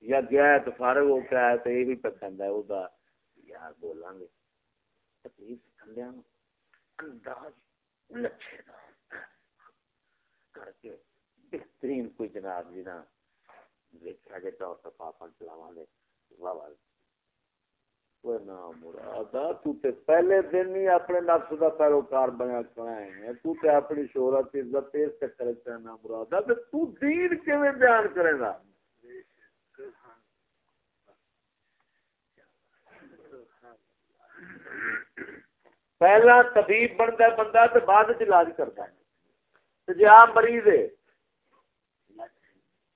یا گیا تو فارغ ہو کے آیا تو یہ بھی پسند ہے، وہ یار بولاں گے۔ تکلیف کھلیا انداز لچھے دا کر کے بہترین کوئی جناب جی نا دیکھا جائے تو پاپا چلاوا گے۔ واہ۔ پہلے دن ہی اپنے نفس کا پیروکار بنیا کھڑا ہے تو تے اپنی شہرت عزت اس چکر چنا مراد تو دین کیویں بیان کرے گا پہلا طبیب بنتا بندہ تو بعد علاج کرتا ہے جی آ مریض ہے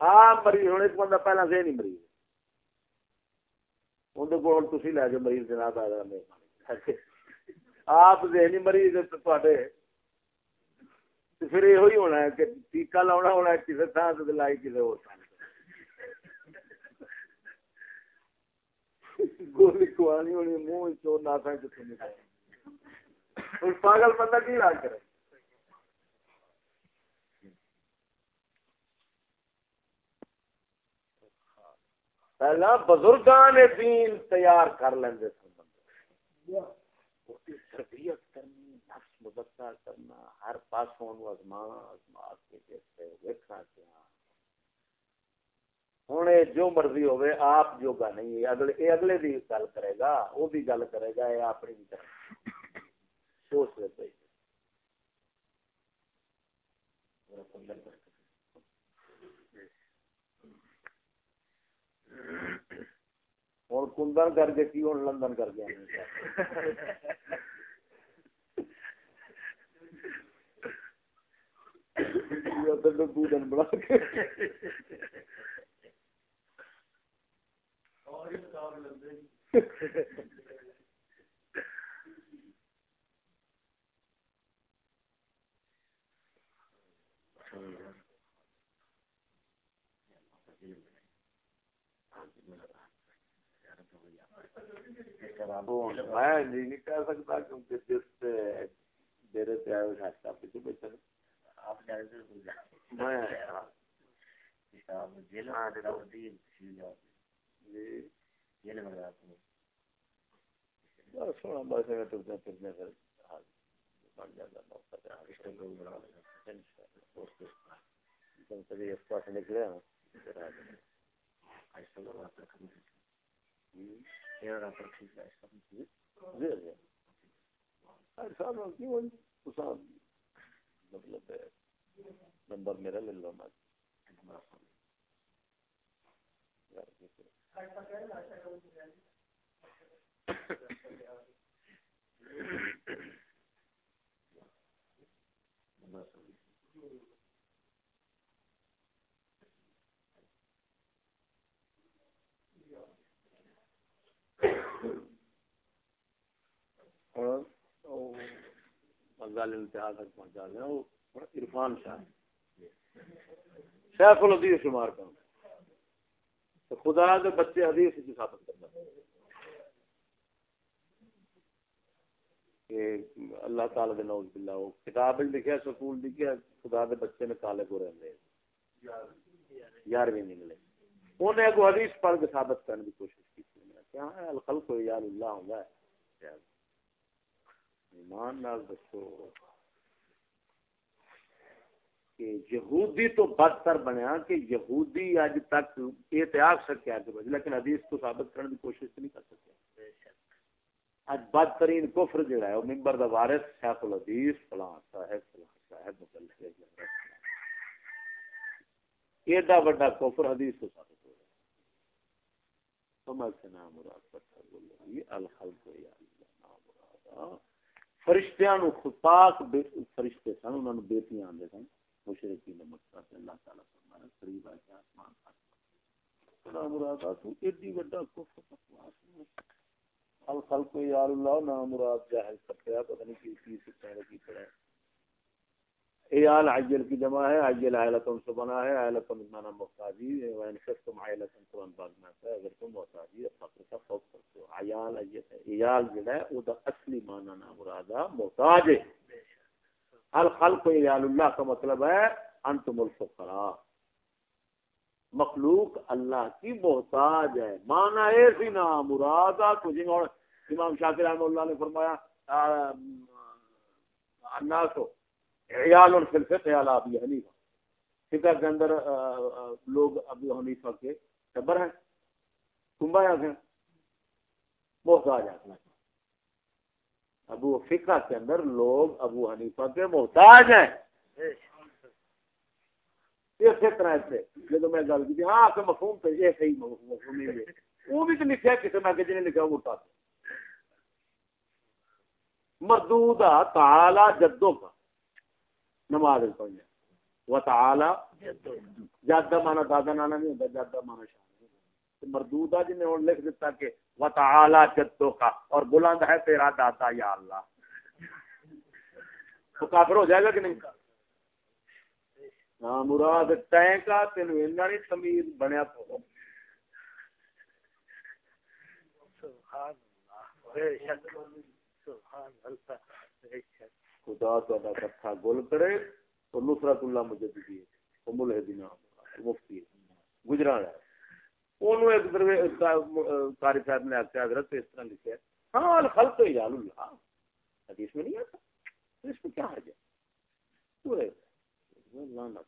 آ مریض ہوں ایک بندہ پہلا ذہنی مریض اندر کو تھی لے جاؤ مریض جناب آپ ذہنی مریض پھر یہ ہونا ہے کہ ٹیکا لاؤنا ہونا ہے کسی تھان سے لائی کسی اور تھان گولی کھوانی ہونی، منہ چور ناسا کتنے پاگل بندہ کی علاج کرے؟ پہلا بزرگان دین تیار کر لیں تربیت کرنی، نفس مبتا کرنا، ہر پاس پاسوں ازما ازما کے دیکھنا کیا۔ ہوں جو مرضی ہوئے، آپ جوگا نہیں اگلے، یہ اگلے بھی گل کرے گا، وہ بھی گل کرے گا، یہ اپنی بھی کرے سوچ لے پہ ہوں۔ کندن کر کے کی ہوں لندن کر گیا بنا کے۔ میں نہیں کہہ سکتا کیونکہ جس ڈیرے پہ آئے پیچھے سونا بس ٹرنے پھرنے پھر بن جاتا موقع اس پاس نکلے مطلب نمبر میرا لے لو میں گل انتہا تک پہنچا دیا وہ عرفان شاہ شیخ الحدیث شمار کا تو خدا کے بچے حدیث کی ثابت کرنا۔ کہ اللہ تعالی دے نوز باللہ، وہ کتاب لکھیا، سکول لکھیا، خدا دے بچے نے کالے کو رہندے یارویں نکلے انہیں اگو حدیث پڑھ کے ثابت کرنے کی کوشش کی۔ کیا ہے؟ الخلق یار اللہ ہوندا ہے۔ ایمان نال دسو کہ یہودی تو بدتر بنیا کہ یہودی اج تک یہ تو آخ سکیا کہ لیکن حدیث کو ثابت کرنے کی کوشش نہیں کر سکیا۔ اج بدترین کفر جڑا ہے، وہ ممبر دا وارث شیخ الحدیث فلاں صاحب فلاں صاحب مطلب ایڈا بڑا کفر حدیث کو ثابت ہو رہا ہے۔ سمجھ سے نام مراد پتھر بولو یہ الخلق یا اللہ نام مراد فرشتیاں نو پاک فرشتے سن، انہاں نو بیٹیاں آندے سن مشرکین نے مکہ سے اللہ تعالی فرمایا قریب آ کے آسمان کا سلام مراد تو ایڈی بڑا کفر بکواس الخلق یا اللہ، نام مراد جاہل کرتے پتہ نہیں کی کی سکھانے کی پڑھا ایال عجل کی جمع ہے، عجل عائلتم سے بنا ہے عائلتم مانا محتاجی وین خستم عائلتم قرآن باغ میں ہے اگر تم محتاجی فقر کا خوف کرتے ہو۔ عیال ایت ہے ایال جو ہے، او دا اصلی مانا نا مرادا محتاج ہے۔ الخلق ایال اللہ کا مطلب ہے، انتم الفقراء۔ مخلوق اللہ کی محتاج ہے۔ مانا ایسی نا مرادا کچھ امام شاکر رحمہ اللہ نے فرمایا الناس ہو۔ عیال اور فلفت عیال ابی حنیفہ فکر کے اندر لوگ ابو حنیفہ کے ٹبر ہیں۔ کنبا یا ہیں؟ محتاج آنا ابو فقہ کے اندر لوگ ابو حنیفہ کے محتاج ہیں۔ اسی طرح سے جب میں گل کی ہاں کہ مفہوم تو یہ صحیح مفہوم نہیں ہے۔ وہ بھی تو لکھا کسی میں جنہیں لکھا وہ اٹھا مردود تعالی جدوں کا نماز پڑھنے و تعالی جد مانا دادا نانا نہیں ہوتا جد مانا شاہ مردود جن جی نے لکھ دیتا کہ و تعالی جدوں کا، اور بلند ہے تیرا داتا یا اللہ۔ تو کافر ہو جائے گا کہ نہیں؟ ہاں مراد تین کا تین نہیں تمیز بنیا تو۔ سبحان اللہ سبحان اللہ خدا تا کٹھا گل کرے تو نصرت اللہ مجھے دیے وہ ملے دینا مفتی گجران ہے۔ انہوں ایک دروے قاری صاحب نے آخر حضرت اس طرح لکھا ہے ہاں الخلق تو یال اللہ۔ حدیث میں نہیں آتا؟ اس میں کیا حرج ہے؟ تو ہے۔ اللہ نہ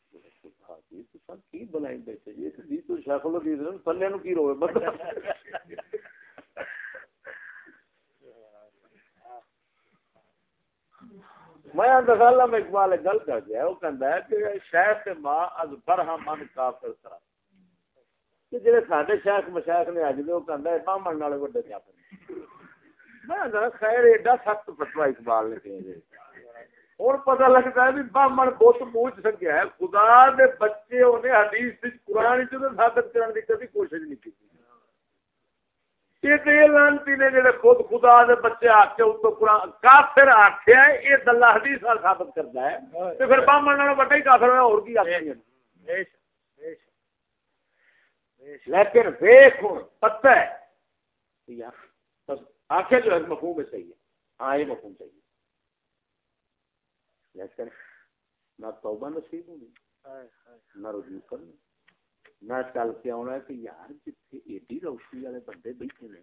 کی بلائیں بیٹھے جی تو شیخ الحدیث نے، پلے نو کی روے بس مطلب- میں اقبال گل کر گیا، وہ کہندا ہے کہ شیخ ماں از برہم من کافر کرا کہ جڑے ساڈے شیخ مشایخ نے اج دے، وہ کہندا ہے، بامن والے بڑے کافر میں خیر ایڈا سخت فتوا اقبال نے کہے ہوں پتا لگتا ہے براہمن بت پوچھ سکیا ہے۔ خدا دے بچے انہیں حدیث قرآن ثابت کرنے کی کبھی کوشش نہیں کی۔ لانتی نے جڑے خود خدا دے بچے آخے کافر آخیا یہ دلہ حدیث ثابت کرتا ہے۔ تو پھر براہمن بڑا ہی کافر ہوا اور کی آخر لیکن ویخ ہوں پتہ ہے۔ آخر جو ہے مفہوم صحیح ہے۔ ہاں یہ مفہوم صحیح ہے۔ لیکن نہ توبہ نصیب ہونی نہ رجوع کرنا نہ چل کے آنا کہ یار جتنے ایڈی روشنی والے بندے بیٹھے نے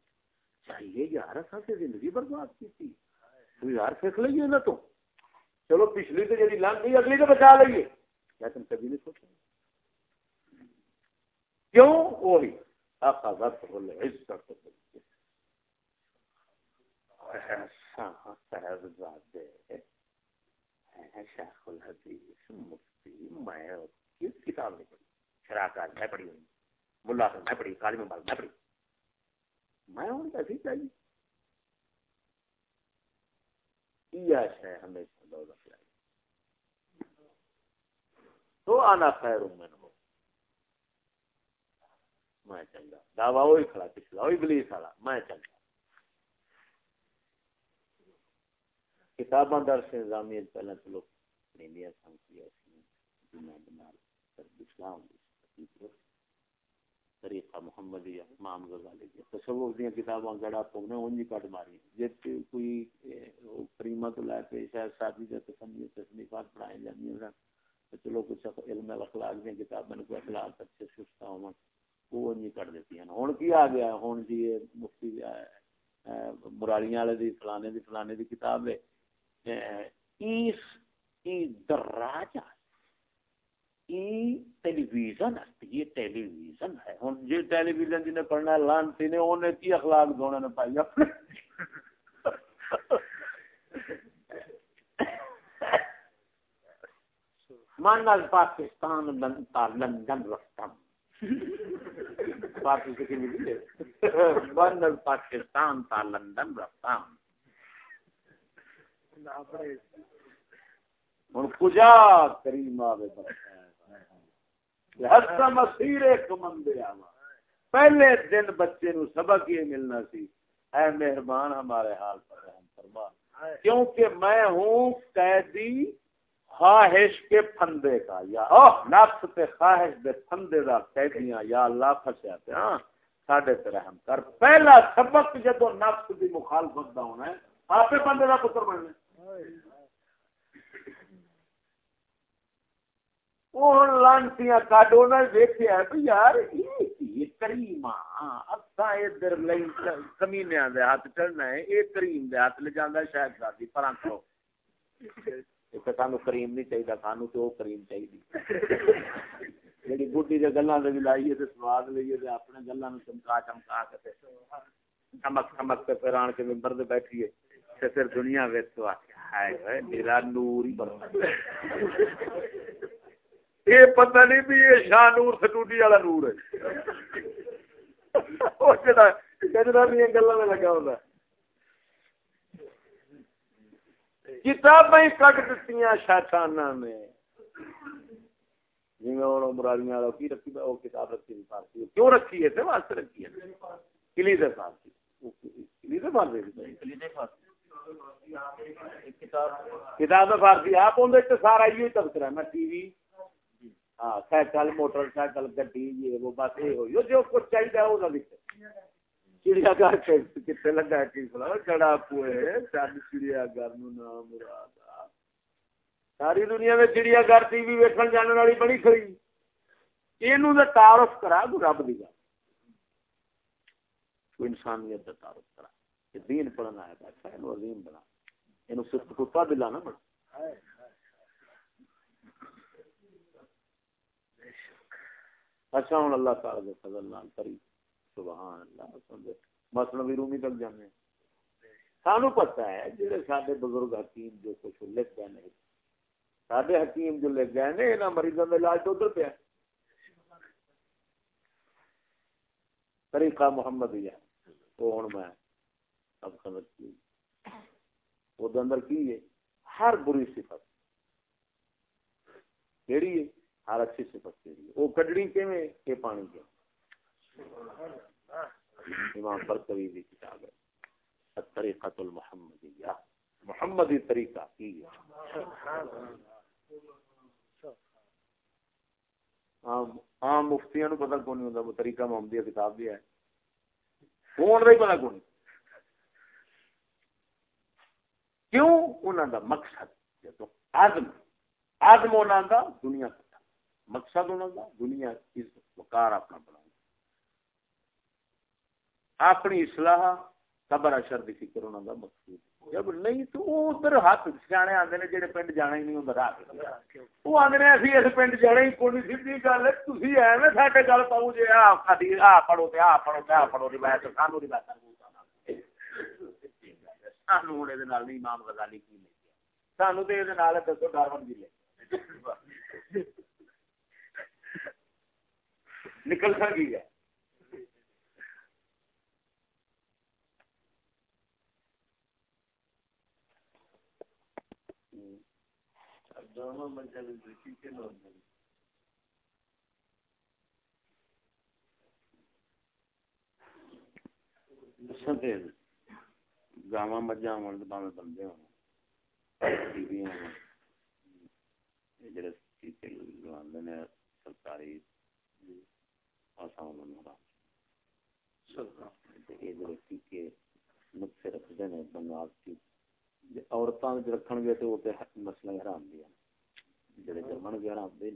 چاہیے یار اصل سے زندگی برباد کی تھی تو یار سیکھ لیے نا تو چلو پچھلی تو جی لنگ گئی اگلی تو بچا لیے لیکن کبھی نہیں سوچا کیوں وہی اخذت العزت صاحبزادے شیخ الحدیث مفتی میں کس کتاب نہیں پڑھی شراکت میں پڑھی ہوئی، ملا میں پڑھی کالم بال میں پڑھی میں ان کا ایسی چاہیے۔ ہے ہمیشہ دولت تو آنا خیر میں ہو۔ میں چنگا دعوی وہی کھڑا پچھلا وہی بلیس والا۔ میں چنگا کتاباں درس نظامی پہلے تو لوگ پڑھیں سن کیا اسلام طریقہ محمدیہ امام غزالی کی تصوف دی کتاباں گڑا تو نے اونجی کٹ ماری۔ جے کوئی کریمہ تو لے کے شاید سادی جی دے تصنیف تصنیفات پڑھائے جاندی ہیں۔ تو چلو کچھ علم الاخلاق دی کتاباں کو اخلاق اچھے سستا ہون وہ اونجی کٹ دیتی ہیں۔ ہن کی آ گیا ہن جی مفتی مراریاں والے دی، فلانے دی فلانے دی کتاب ہے۔ اس دراجہ ٹیلی ویژن یہ ٹیلی ویژن ہے۔ ہوں جی ٹیلی ویژن جنہیں پڑھنا لانتی نے انہیں کی اخلاق دھونے نے پائی اپنے۔ من از پاکستان لندن رفتم۔ پاکستان تا لندن رفتم۔ ہوں کجا کریم آوے مسیر ایک مندے آوا پہلے دن بچے نو سبق یہ ملنا سی، اے مہربان ہمارے حال پر رحم فرما۔ کیونکہ میں ہوں قیدی خواہش کے پھندے کا، یا اوہ، نفس تے خواہش دے پھندے دا قیدیاں، یا اللہ پھسیا تے۔ ہاں ساڈے تے رحم کر۔ پہلا سبق جدو نفس دی مخالفت دا ہونا ہے، آپ بندے دا پتر بننا لانتیاں یار، یہ کریم اصا ادھر کمینیا ہاتھ چڑھنا ہے، یہ کریم دے ہاتھ لے جانا شاید پرا کرو۔ سانو کریم نہیں چاہیے سانو تو کریم چاہیے جی بڈی کے گلوں سے بھی لائیے سواد لیے اپنے گلوں چمکا چمکا کے چمک چمک کے پھر آن کے ممبر دے بیٹھیے۔ پھر دنیا وچ تو ہائے میرا نور ہی برسا یہ پتہ نہیں بھی یہ شاہ نور سٹوڈی والا نور ہے۔ میں لگا کتابیں کٹ جی والا کی رکھی وہ کتاب رکھی فارسی۔ کیوں رکھی ہے؟ واسطے رکھی ہے۔ کلی دے فارسی کلی دے فارسی۔ کتاب فارسی۔ آپ اندر سارا یہ تذکرہ میں ٹی وی ہاں سائیکل موٹر سائیکل گڈی، یہ وہ، بس یہ ہوئی۔ جو کچھ چاہیے وہ چڑیا گھر کتنے لگا پوئے چڑیا گھر نام مراد ساری دنیا میں چڑیا گھر ٹی وی ویکن جانے والی بڑی کھڑی۔ یہ تعارف کرا تو رب کی گل۔ انسانیت کا تعارف کرا۔ کہ دین پڑھنا ہے بیٹھا عظیم بنا۔ یہ صرف کتا دلا نہ بنا۔ اچھا ہوں اللہ تعالی کے فضل نال کری سبحان اللہ سمجھے مسلم رومی تک جانے سانو پتہ ہے، جڑے سارے بزرگ حکیم جو کچھ لکھ گئے نہیں سڈے حکیم جو لے گئے نے یہاں مریضوں کا علاج تو ادھر پیا۔ طریقہ محمد ہی ہے۔ وہ ہوں میں اب خبر کی وہ اندر کی ہے؟ ہر بری صفت۔ کہڑی ہے؟ ہر اچھی صفت کہڑی ہے۔ وہ کڈڑی کیویں یہ پانی کے امام پر کبھی کتاب ہے۔ طریقہ المحمدیہ۔ محمدی طریقہ کی ہے؟ عام مفتیاں نو پتہ کون نہیں ہوتا طریقہ محمدی کتاب بھی ہے۔ فون کا ہی پتا کون کیوں؟ انہوں کا مقصد جب آدم آدم انہوں کا دنیا کا مقصد انہوں کا دنیا وقار اپنا بنا اپنی اصلاح قبر اشر کی فکر انہوں کا مقصود جب نہیں تو ادھر ہاتھ سیانے آتے ہیں جہے پنڈ جانا ہی نہیں ہوں رات وہ آدھے ابھی اس پنڈ جانا ہی کون سی گل ہے تھی ایویں سارے گل پاؤ جی آ آ پڑھو آ پڑھو آ پڑھو روایت سانو روایت سانو ہوں یہ نہیں امام غزالی کی لے سانو تو یہ دسو ڈارون کی لے نکل سکی ہے۔ گاوا مجھا بندے سرکاری عورتوں رکھن گے تو مسئلہ حرام دیا۔ جڑے جمن گیارہ آتے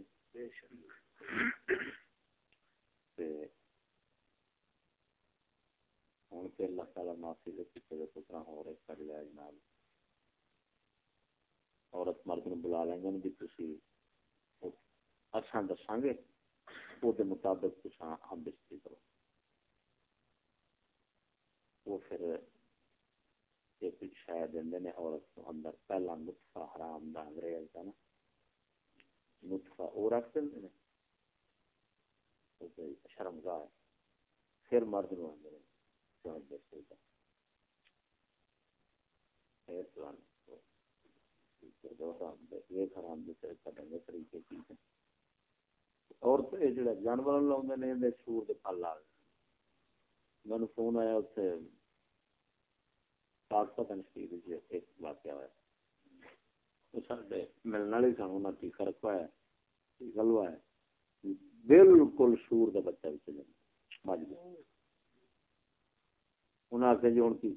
ہوں تو اللہ تعالی معافی دے کسی کے پترا ہو رہے کر لیا جناب۔ عورت مرد نے بلا لیں گے بھی تھی اچھا دساں گے۔ وہ مطابق کچھ ہاں ہاں ہم بستری کرو۔ وہ پھر ایک شاید دے عورت اندر پہلا نطفہ حرام دا انگریز کا نا۔ نطفہ وہ رکھ دیں شرم گاہ پھر مرد نو ہر طریقے کی۔ آدھے اور جانور لاؤں سور کے پل آ مجھے فون آیا اتنے پاک پتن شریف ایک واقعہ ہوا ملنے والے سن انہیں ٹیکا رکھوایا ٹیکا لوایا بالکل سور کا بچہ بھی چلے مجھ انہیں آخیا جی ہوں کی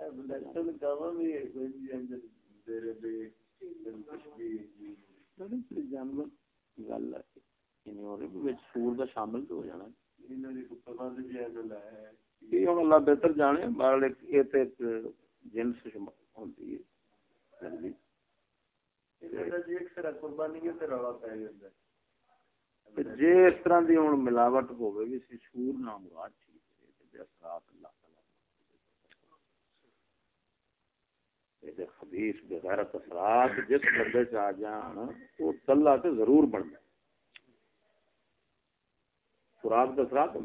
کریے مجھ مار جانور گل سور کا شامل تو ہو جانا اللہ بہتر جانے بہرحال جنس ہوتی ہے جی اس طرح کی ہوں ملاوٹ ہوگی بھی سور نہ مراد ٹھیک ہے اثرات اللہ تعالی خبیث بغیرت اثرات جس بندے چ آ جان، وہ تلا ضرور بننا خوراک کا اثرات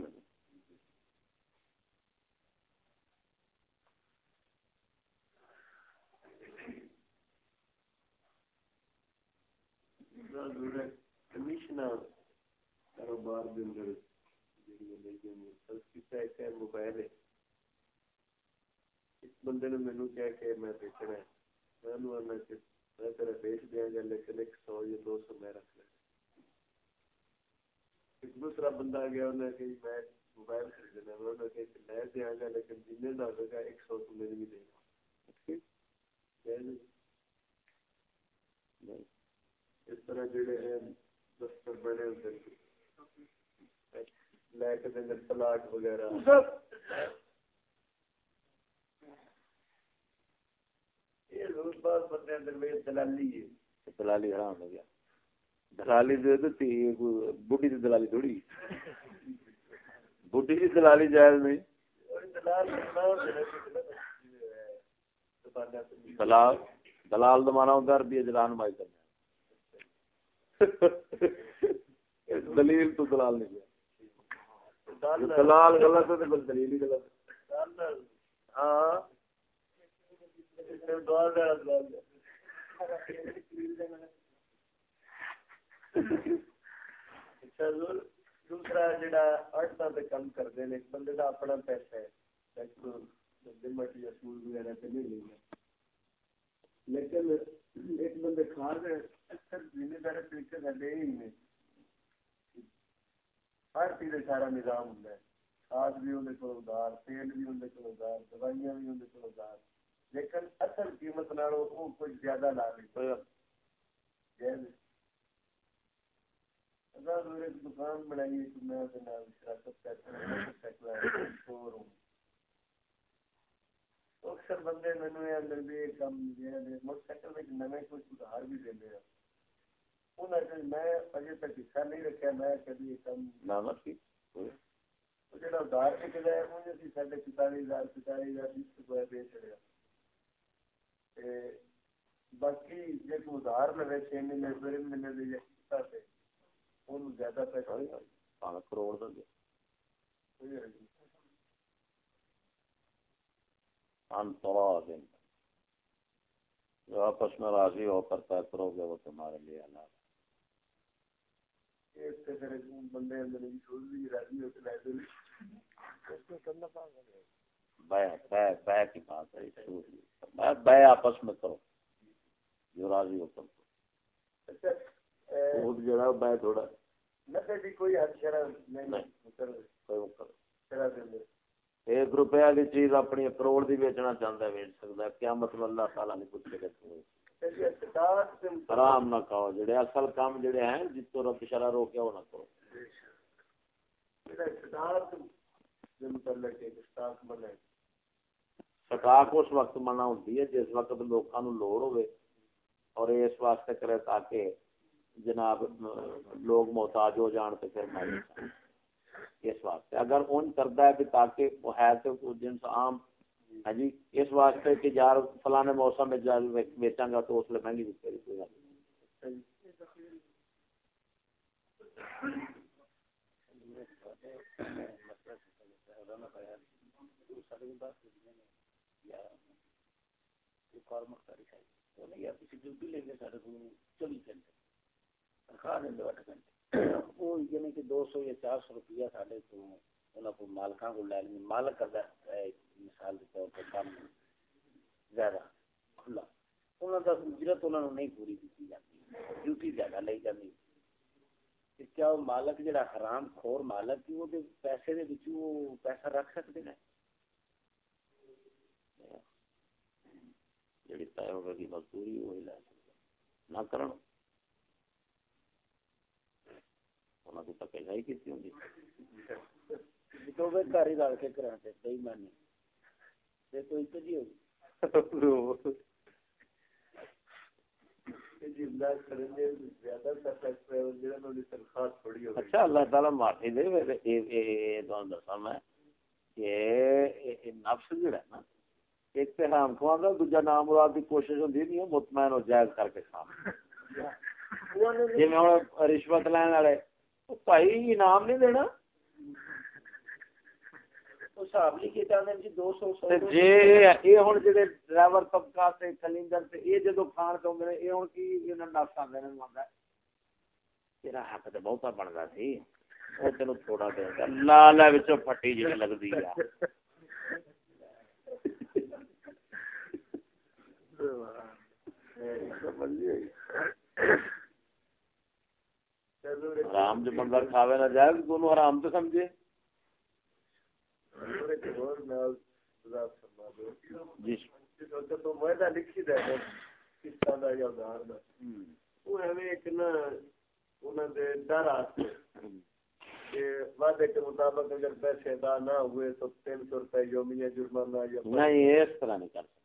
کمشنر کاروبار موبائل ہے؟ بندے نے مینو کیا کہ میں بیچنا ہے میں تیرا بیچ دیا گا لیکن ایک سو یا دو سو میں رکھ لینا ایک دوسرا بندہ آ گیا انہیں کہ میں موبائل خریدنا میں انہیں کہ میں دیا گا لیکن جن کا ہوگا ایک سو تو میرے بھی دے گا اس طرح جڑے ہیں دفتر بنے ہوتے لے کے دیں پلاٹ وغیرہ دلالی حرام ہو گیا۔ دلالی دے دلالی تھوڑی۔ دلالی جائز نہیں۔ دلال دلال دمانا ہوتا عربی جلان مائی کرنا دلیل تو دلال نہیں گیا دلال غلط ہے تو دلیل ہی غلط ہاں۔ اچھا، دوسرا جڑا آرٹا پہ کام کرتے ہیں، ایک بندے کا اپنا پیسہ ہے وغیرہ نہیں لیکن ایک بندے کھا رہے اکثر دار طریقے دے ہی نہیں۔ ہر چیز سارا نظام ہوں کھاد بھی اندر کو ادار تیل بھی اندر ادار دوائیاں بھی اندر ادار لیکن اصل قیمت نالوں وہ کچھ زیادہ لا لی دکان بنائی میں شراکت کرتا شو روم اکثر بندے مینو یہ لگتے کم موٹر سائیکل میں نئے کوئی سدھار بھی دے ہیں میں اجے تک حصہ نہیں رکھا میں کبھی کم جا ادار نکلا ہے وہ ساڑھے پتالی ہزار پتالی ہزار بیس روپئے دے چڑیا باقی جی کو ادھار لگے چھ مہینے پھر مہینے دے یا زیادہ پیسہ کروڑ دے۔ انتراض جو آپس میں راضی ہو کر طے کرو گے وہ تمہارے لیے اللہ بے آپس میں کرو۔ جو راضی ہو کر جڑا بے تھوڑا۔ کوئی حد شرح نہیں ایک روپیہ کی چیز اپنی کروڑ کی ویچنا چاہتا ہے ویچ سکتا کیا مطلب اللہ تعالیٰ نے کچھ آرام نہ جڑے اصل کام جڑے ہیں جس کو رب شرح روکیا وہ نہ کرو سٹاک اس وقت منع ہوتی ہے جس وقت لوگوں لوڑ ہوئے اور اس واسطے کرے تاکہ جناب لوگ محتاج ہو جان تو پھر اس واسطے اگر اون کرتا ہے کہ تاکہ وہ ہے تو جنس عام۔ ہاں جی اس واسطے کہ یار فلانے موسم میں بیچاں گا تو اس لیے مہنگی بکے گی کوئی گھنٹے تنخواہ دیں یعنی دو سو یا چار سو روپیہ تو کو مالکاں کو لے لیں مالک ہے مثال طور کام زیادہ کھلا۔ اجرت نہیں پوری جاتی یعنی، ڈیوٹی زیادہ کیا وہ مالک جڑا حرام خور مالک کی وہ پیسے دے وچ وہ پیسہ رکھ سکتے ہیں؟ جڑی طے ہوگی مزدوری وہی لے نہ کرنا انہوں کو پکے کی گھر ہی رل کے کرا صحیح مانی تو ایک جی ہوگی اچھا اللہ تعالیٰ معافی دے دسا میں کہ نفس جڑا نا ایک تو حرام کھوا دوجا نام مراد کی کوشش ہوتی نہیں مطمئن ہو جائز کر کے کھا جی ہوں رشوت لین والے بھائی انعام نہیں دینا ڈرائیور طبقہ کلینڈر جدو کھان چاہتے یہ ہوں کی نفس آدھے تیرا حق تو بہتا بنتا سی تین تھوڑا دے لالا پٹی جی لگتی ہے حرام جو بندہ کھاوے نہ جائے دونوں حرام تو سمجھے۔ جی۔ لکھی دے ڈر وعدے کے مطابق اگر پیسے ادا نہ ہوئے تو سو روپے یومیہ جرمانہ نہیں، اس طرح نہیں کر سکتے۔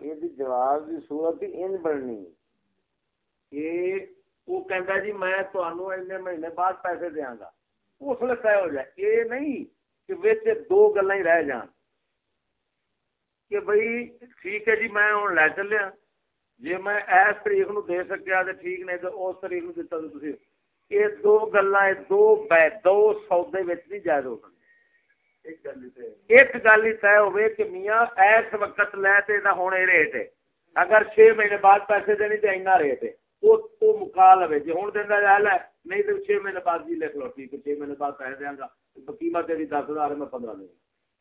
یہ جواب کی صورت ان بننی کہ وہ کہندا جی میں تانوں اینے مہینے بعد پیسے دیاں گا اس لیے طے ہو جائے یہ نہیں کہ وچ دو گلاں ہی رہ جان کہ بھائی ٹھیک ہے جی میں ہوں لے چلیا جی میں اس تاریخ نو دے سکیا تو ٹھیک نہیں تو اس تاریخ نو دتا تو تسی یہ دو گلا دو بے دو سودے وچ نہیں جائز ہو سکتے ایک گل ہی طے ہوئے کہ میاں اس وقت لے تے دا ہن ریٹ ہے اگر 6 مہینے بعد پیسے دینے تے اینا ریٹ ہے وہ تو مکا لو جی ہوں دینا جائے ہے نہیں تو چھ مہینے بعد جی لکھ لو ٹھیک ہے چھ مہینے بعد پیسے دیا گا قیمت تیری دس ہزار میں پندرہ لے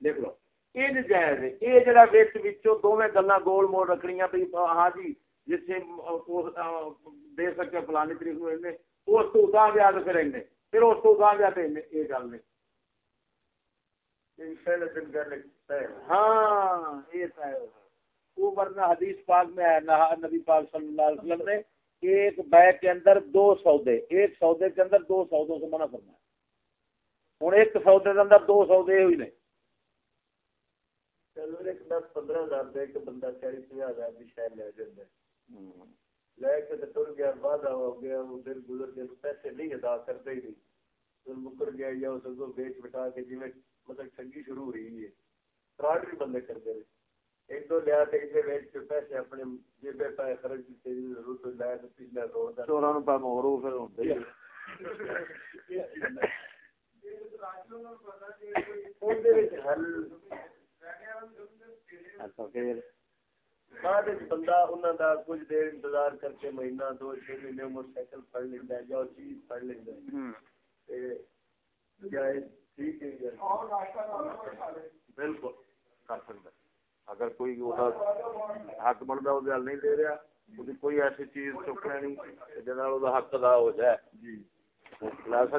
لکھ لو یہ جائز ہے یہ جڑا وچ وچوں دوویں گلاں گول موڑ رکھنیاں پئی ہاں جی جس سے دے سکے فلانی تاریخ نو اینے اس تو گاہ گیا تو پھر اینے پھر اس تو گاہ گیا تو یہ گل نہیں۔ ہاں یہ وہ ورنہ حدیث پاک میں ہے نبی پاک صلی اللہ علیہ وسلم نے ایک بیگ کے اندر دو سودے ایک سودے کے اندر دو سودوں سے منع کرنا ہے ہوں ایک سودے کے اندر دو سودے ہوئی نہیں چلو ایک دس پندرہ ہزار دے کے بندہ چالیس ہزار کی شاید لے جائے لے کے تو تر گیا وعدہ ہو گیا وہ دن گزر گیا پیسے نہیں ادا کرتے ہی نہیں۔ پھر مکر گیا یا اس کو بیچ بٹا کے جی مطلب ٹھگی شروع ہو رہی ہے۔ فراڈ بھی بندے کرتے رہے۔ ایک دو لیا تے اسے بیچ کے پیسے اپنے جیبے پہ خرچ کیتے ضرورت لے تے پچھلا رو دا چوراں نوں پہ مورو پھر ہوندے ہی۔ بندہ انہوں کا کچھ دیر انتظار کر کے مہینہ دو چھ مہینے موٹر سائیکل پڑھ لینا یا چیز پڑھ لینا بالکل کر سکتا اگر کوئی حق بنتا وہ نہیں دے رہا کوئی ایسی چیز چکنا نہیں جناب حق ادا ہو جائے لا سکتا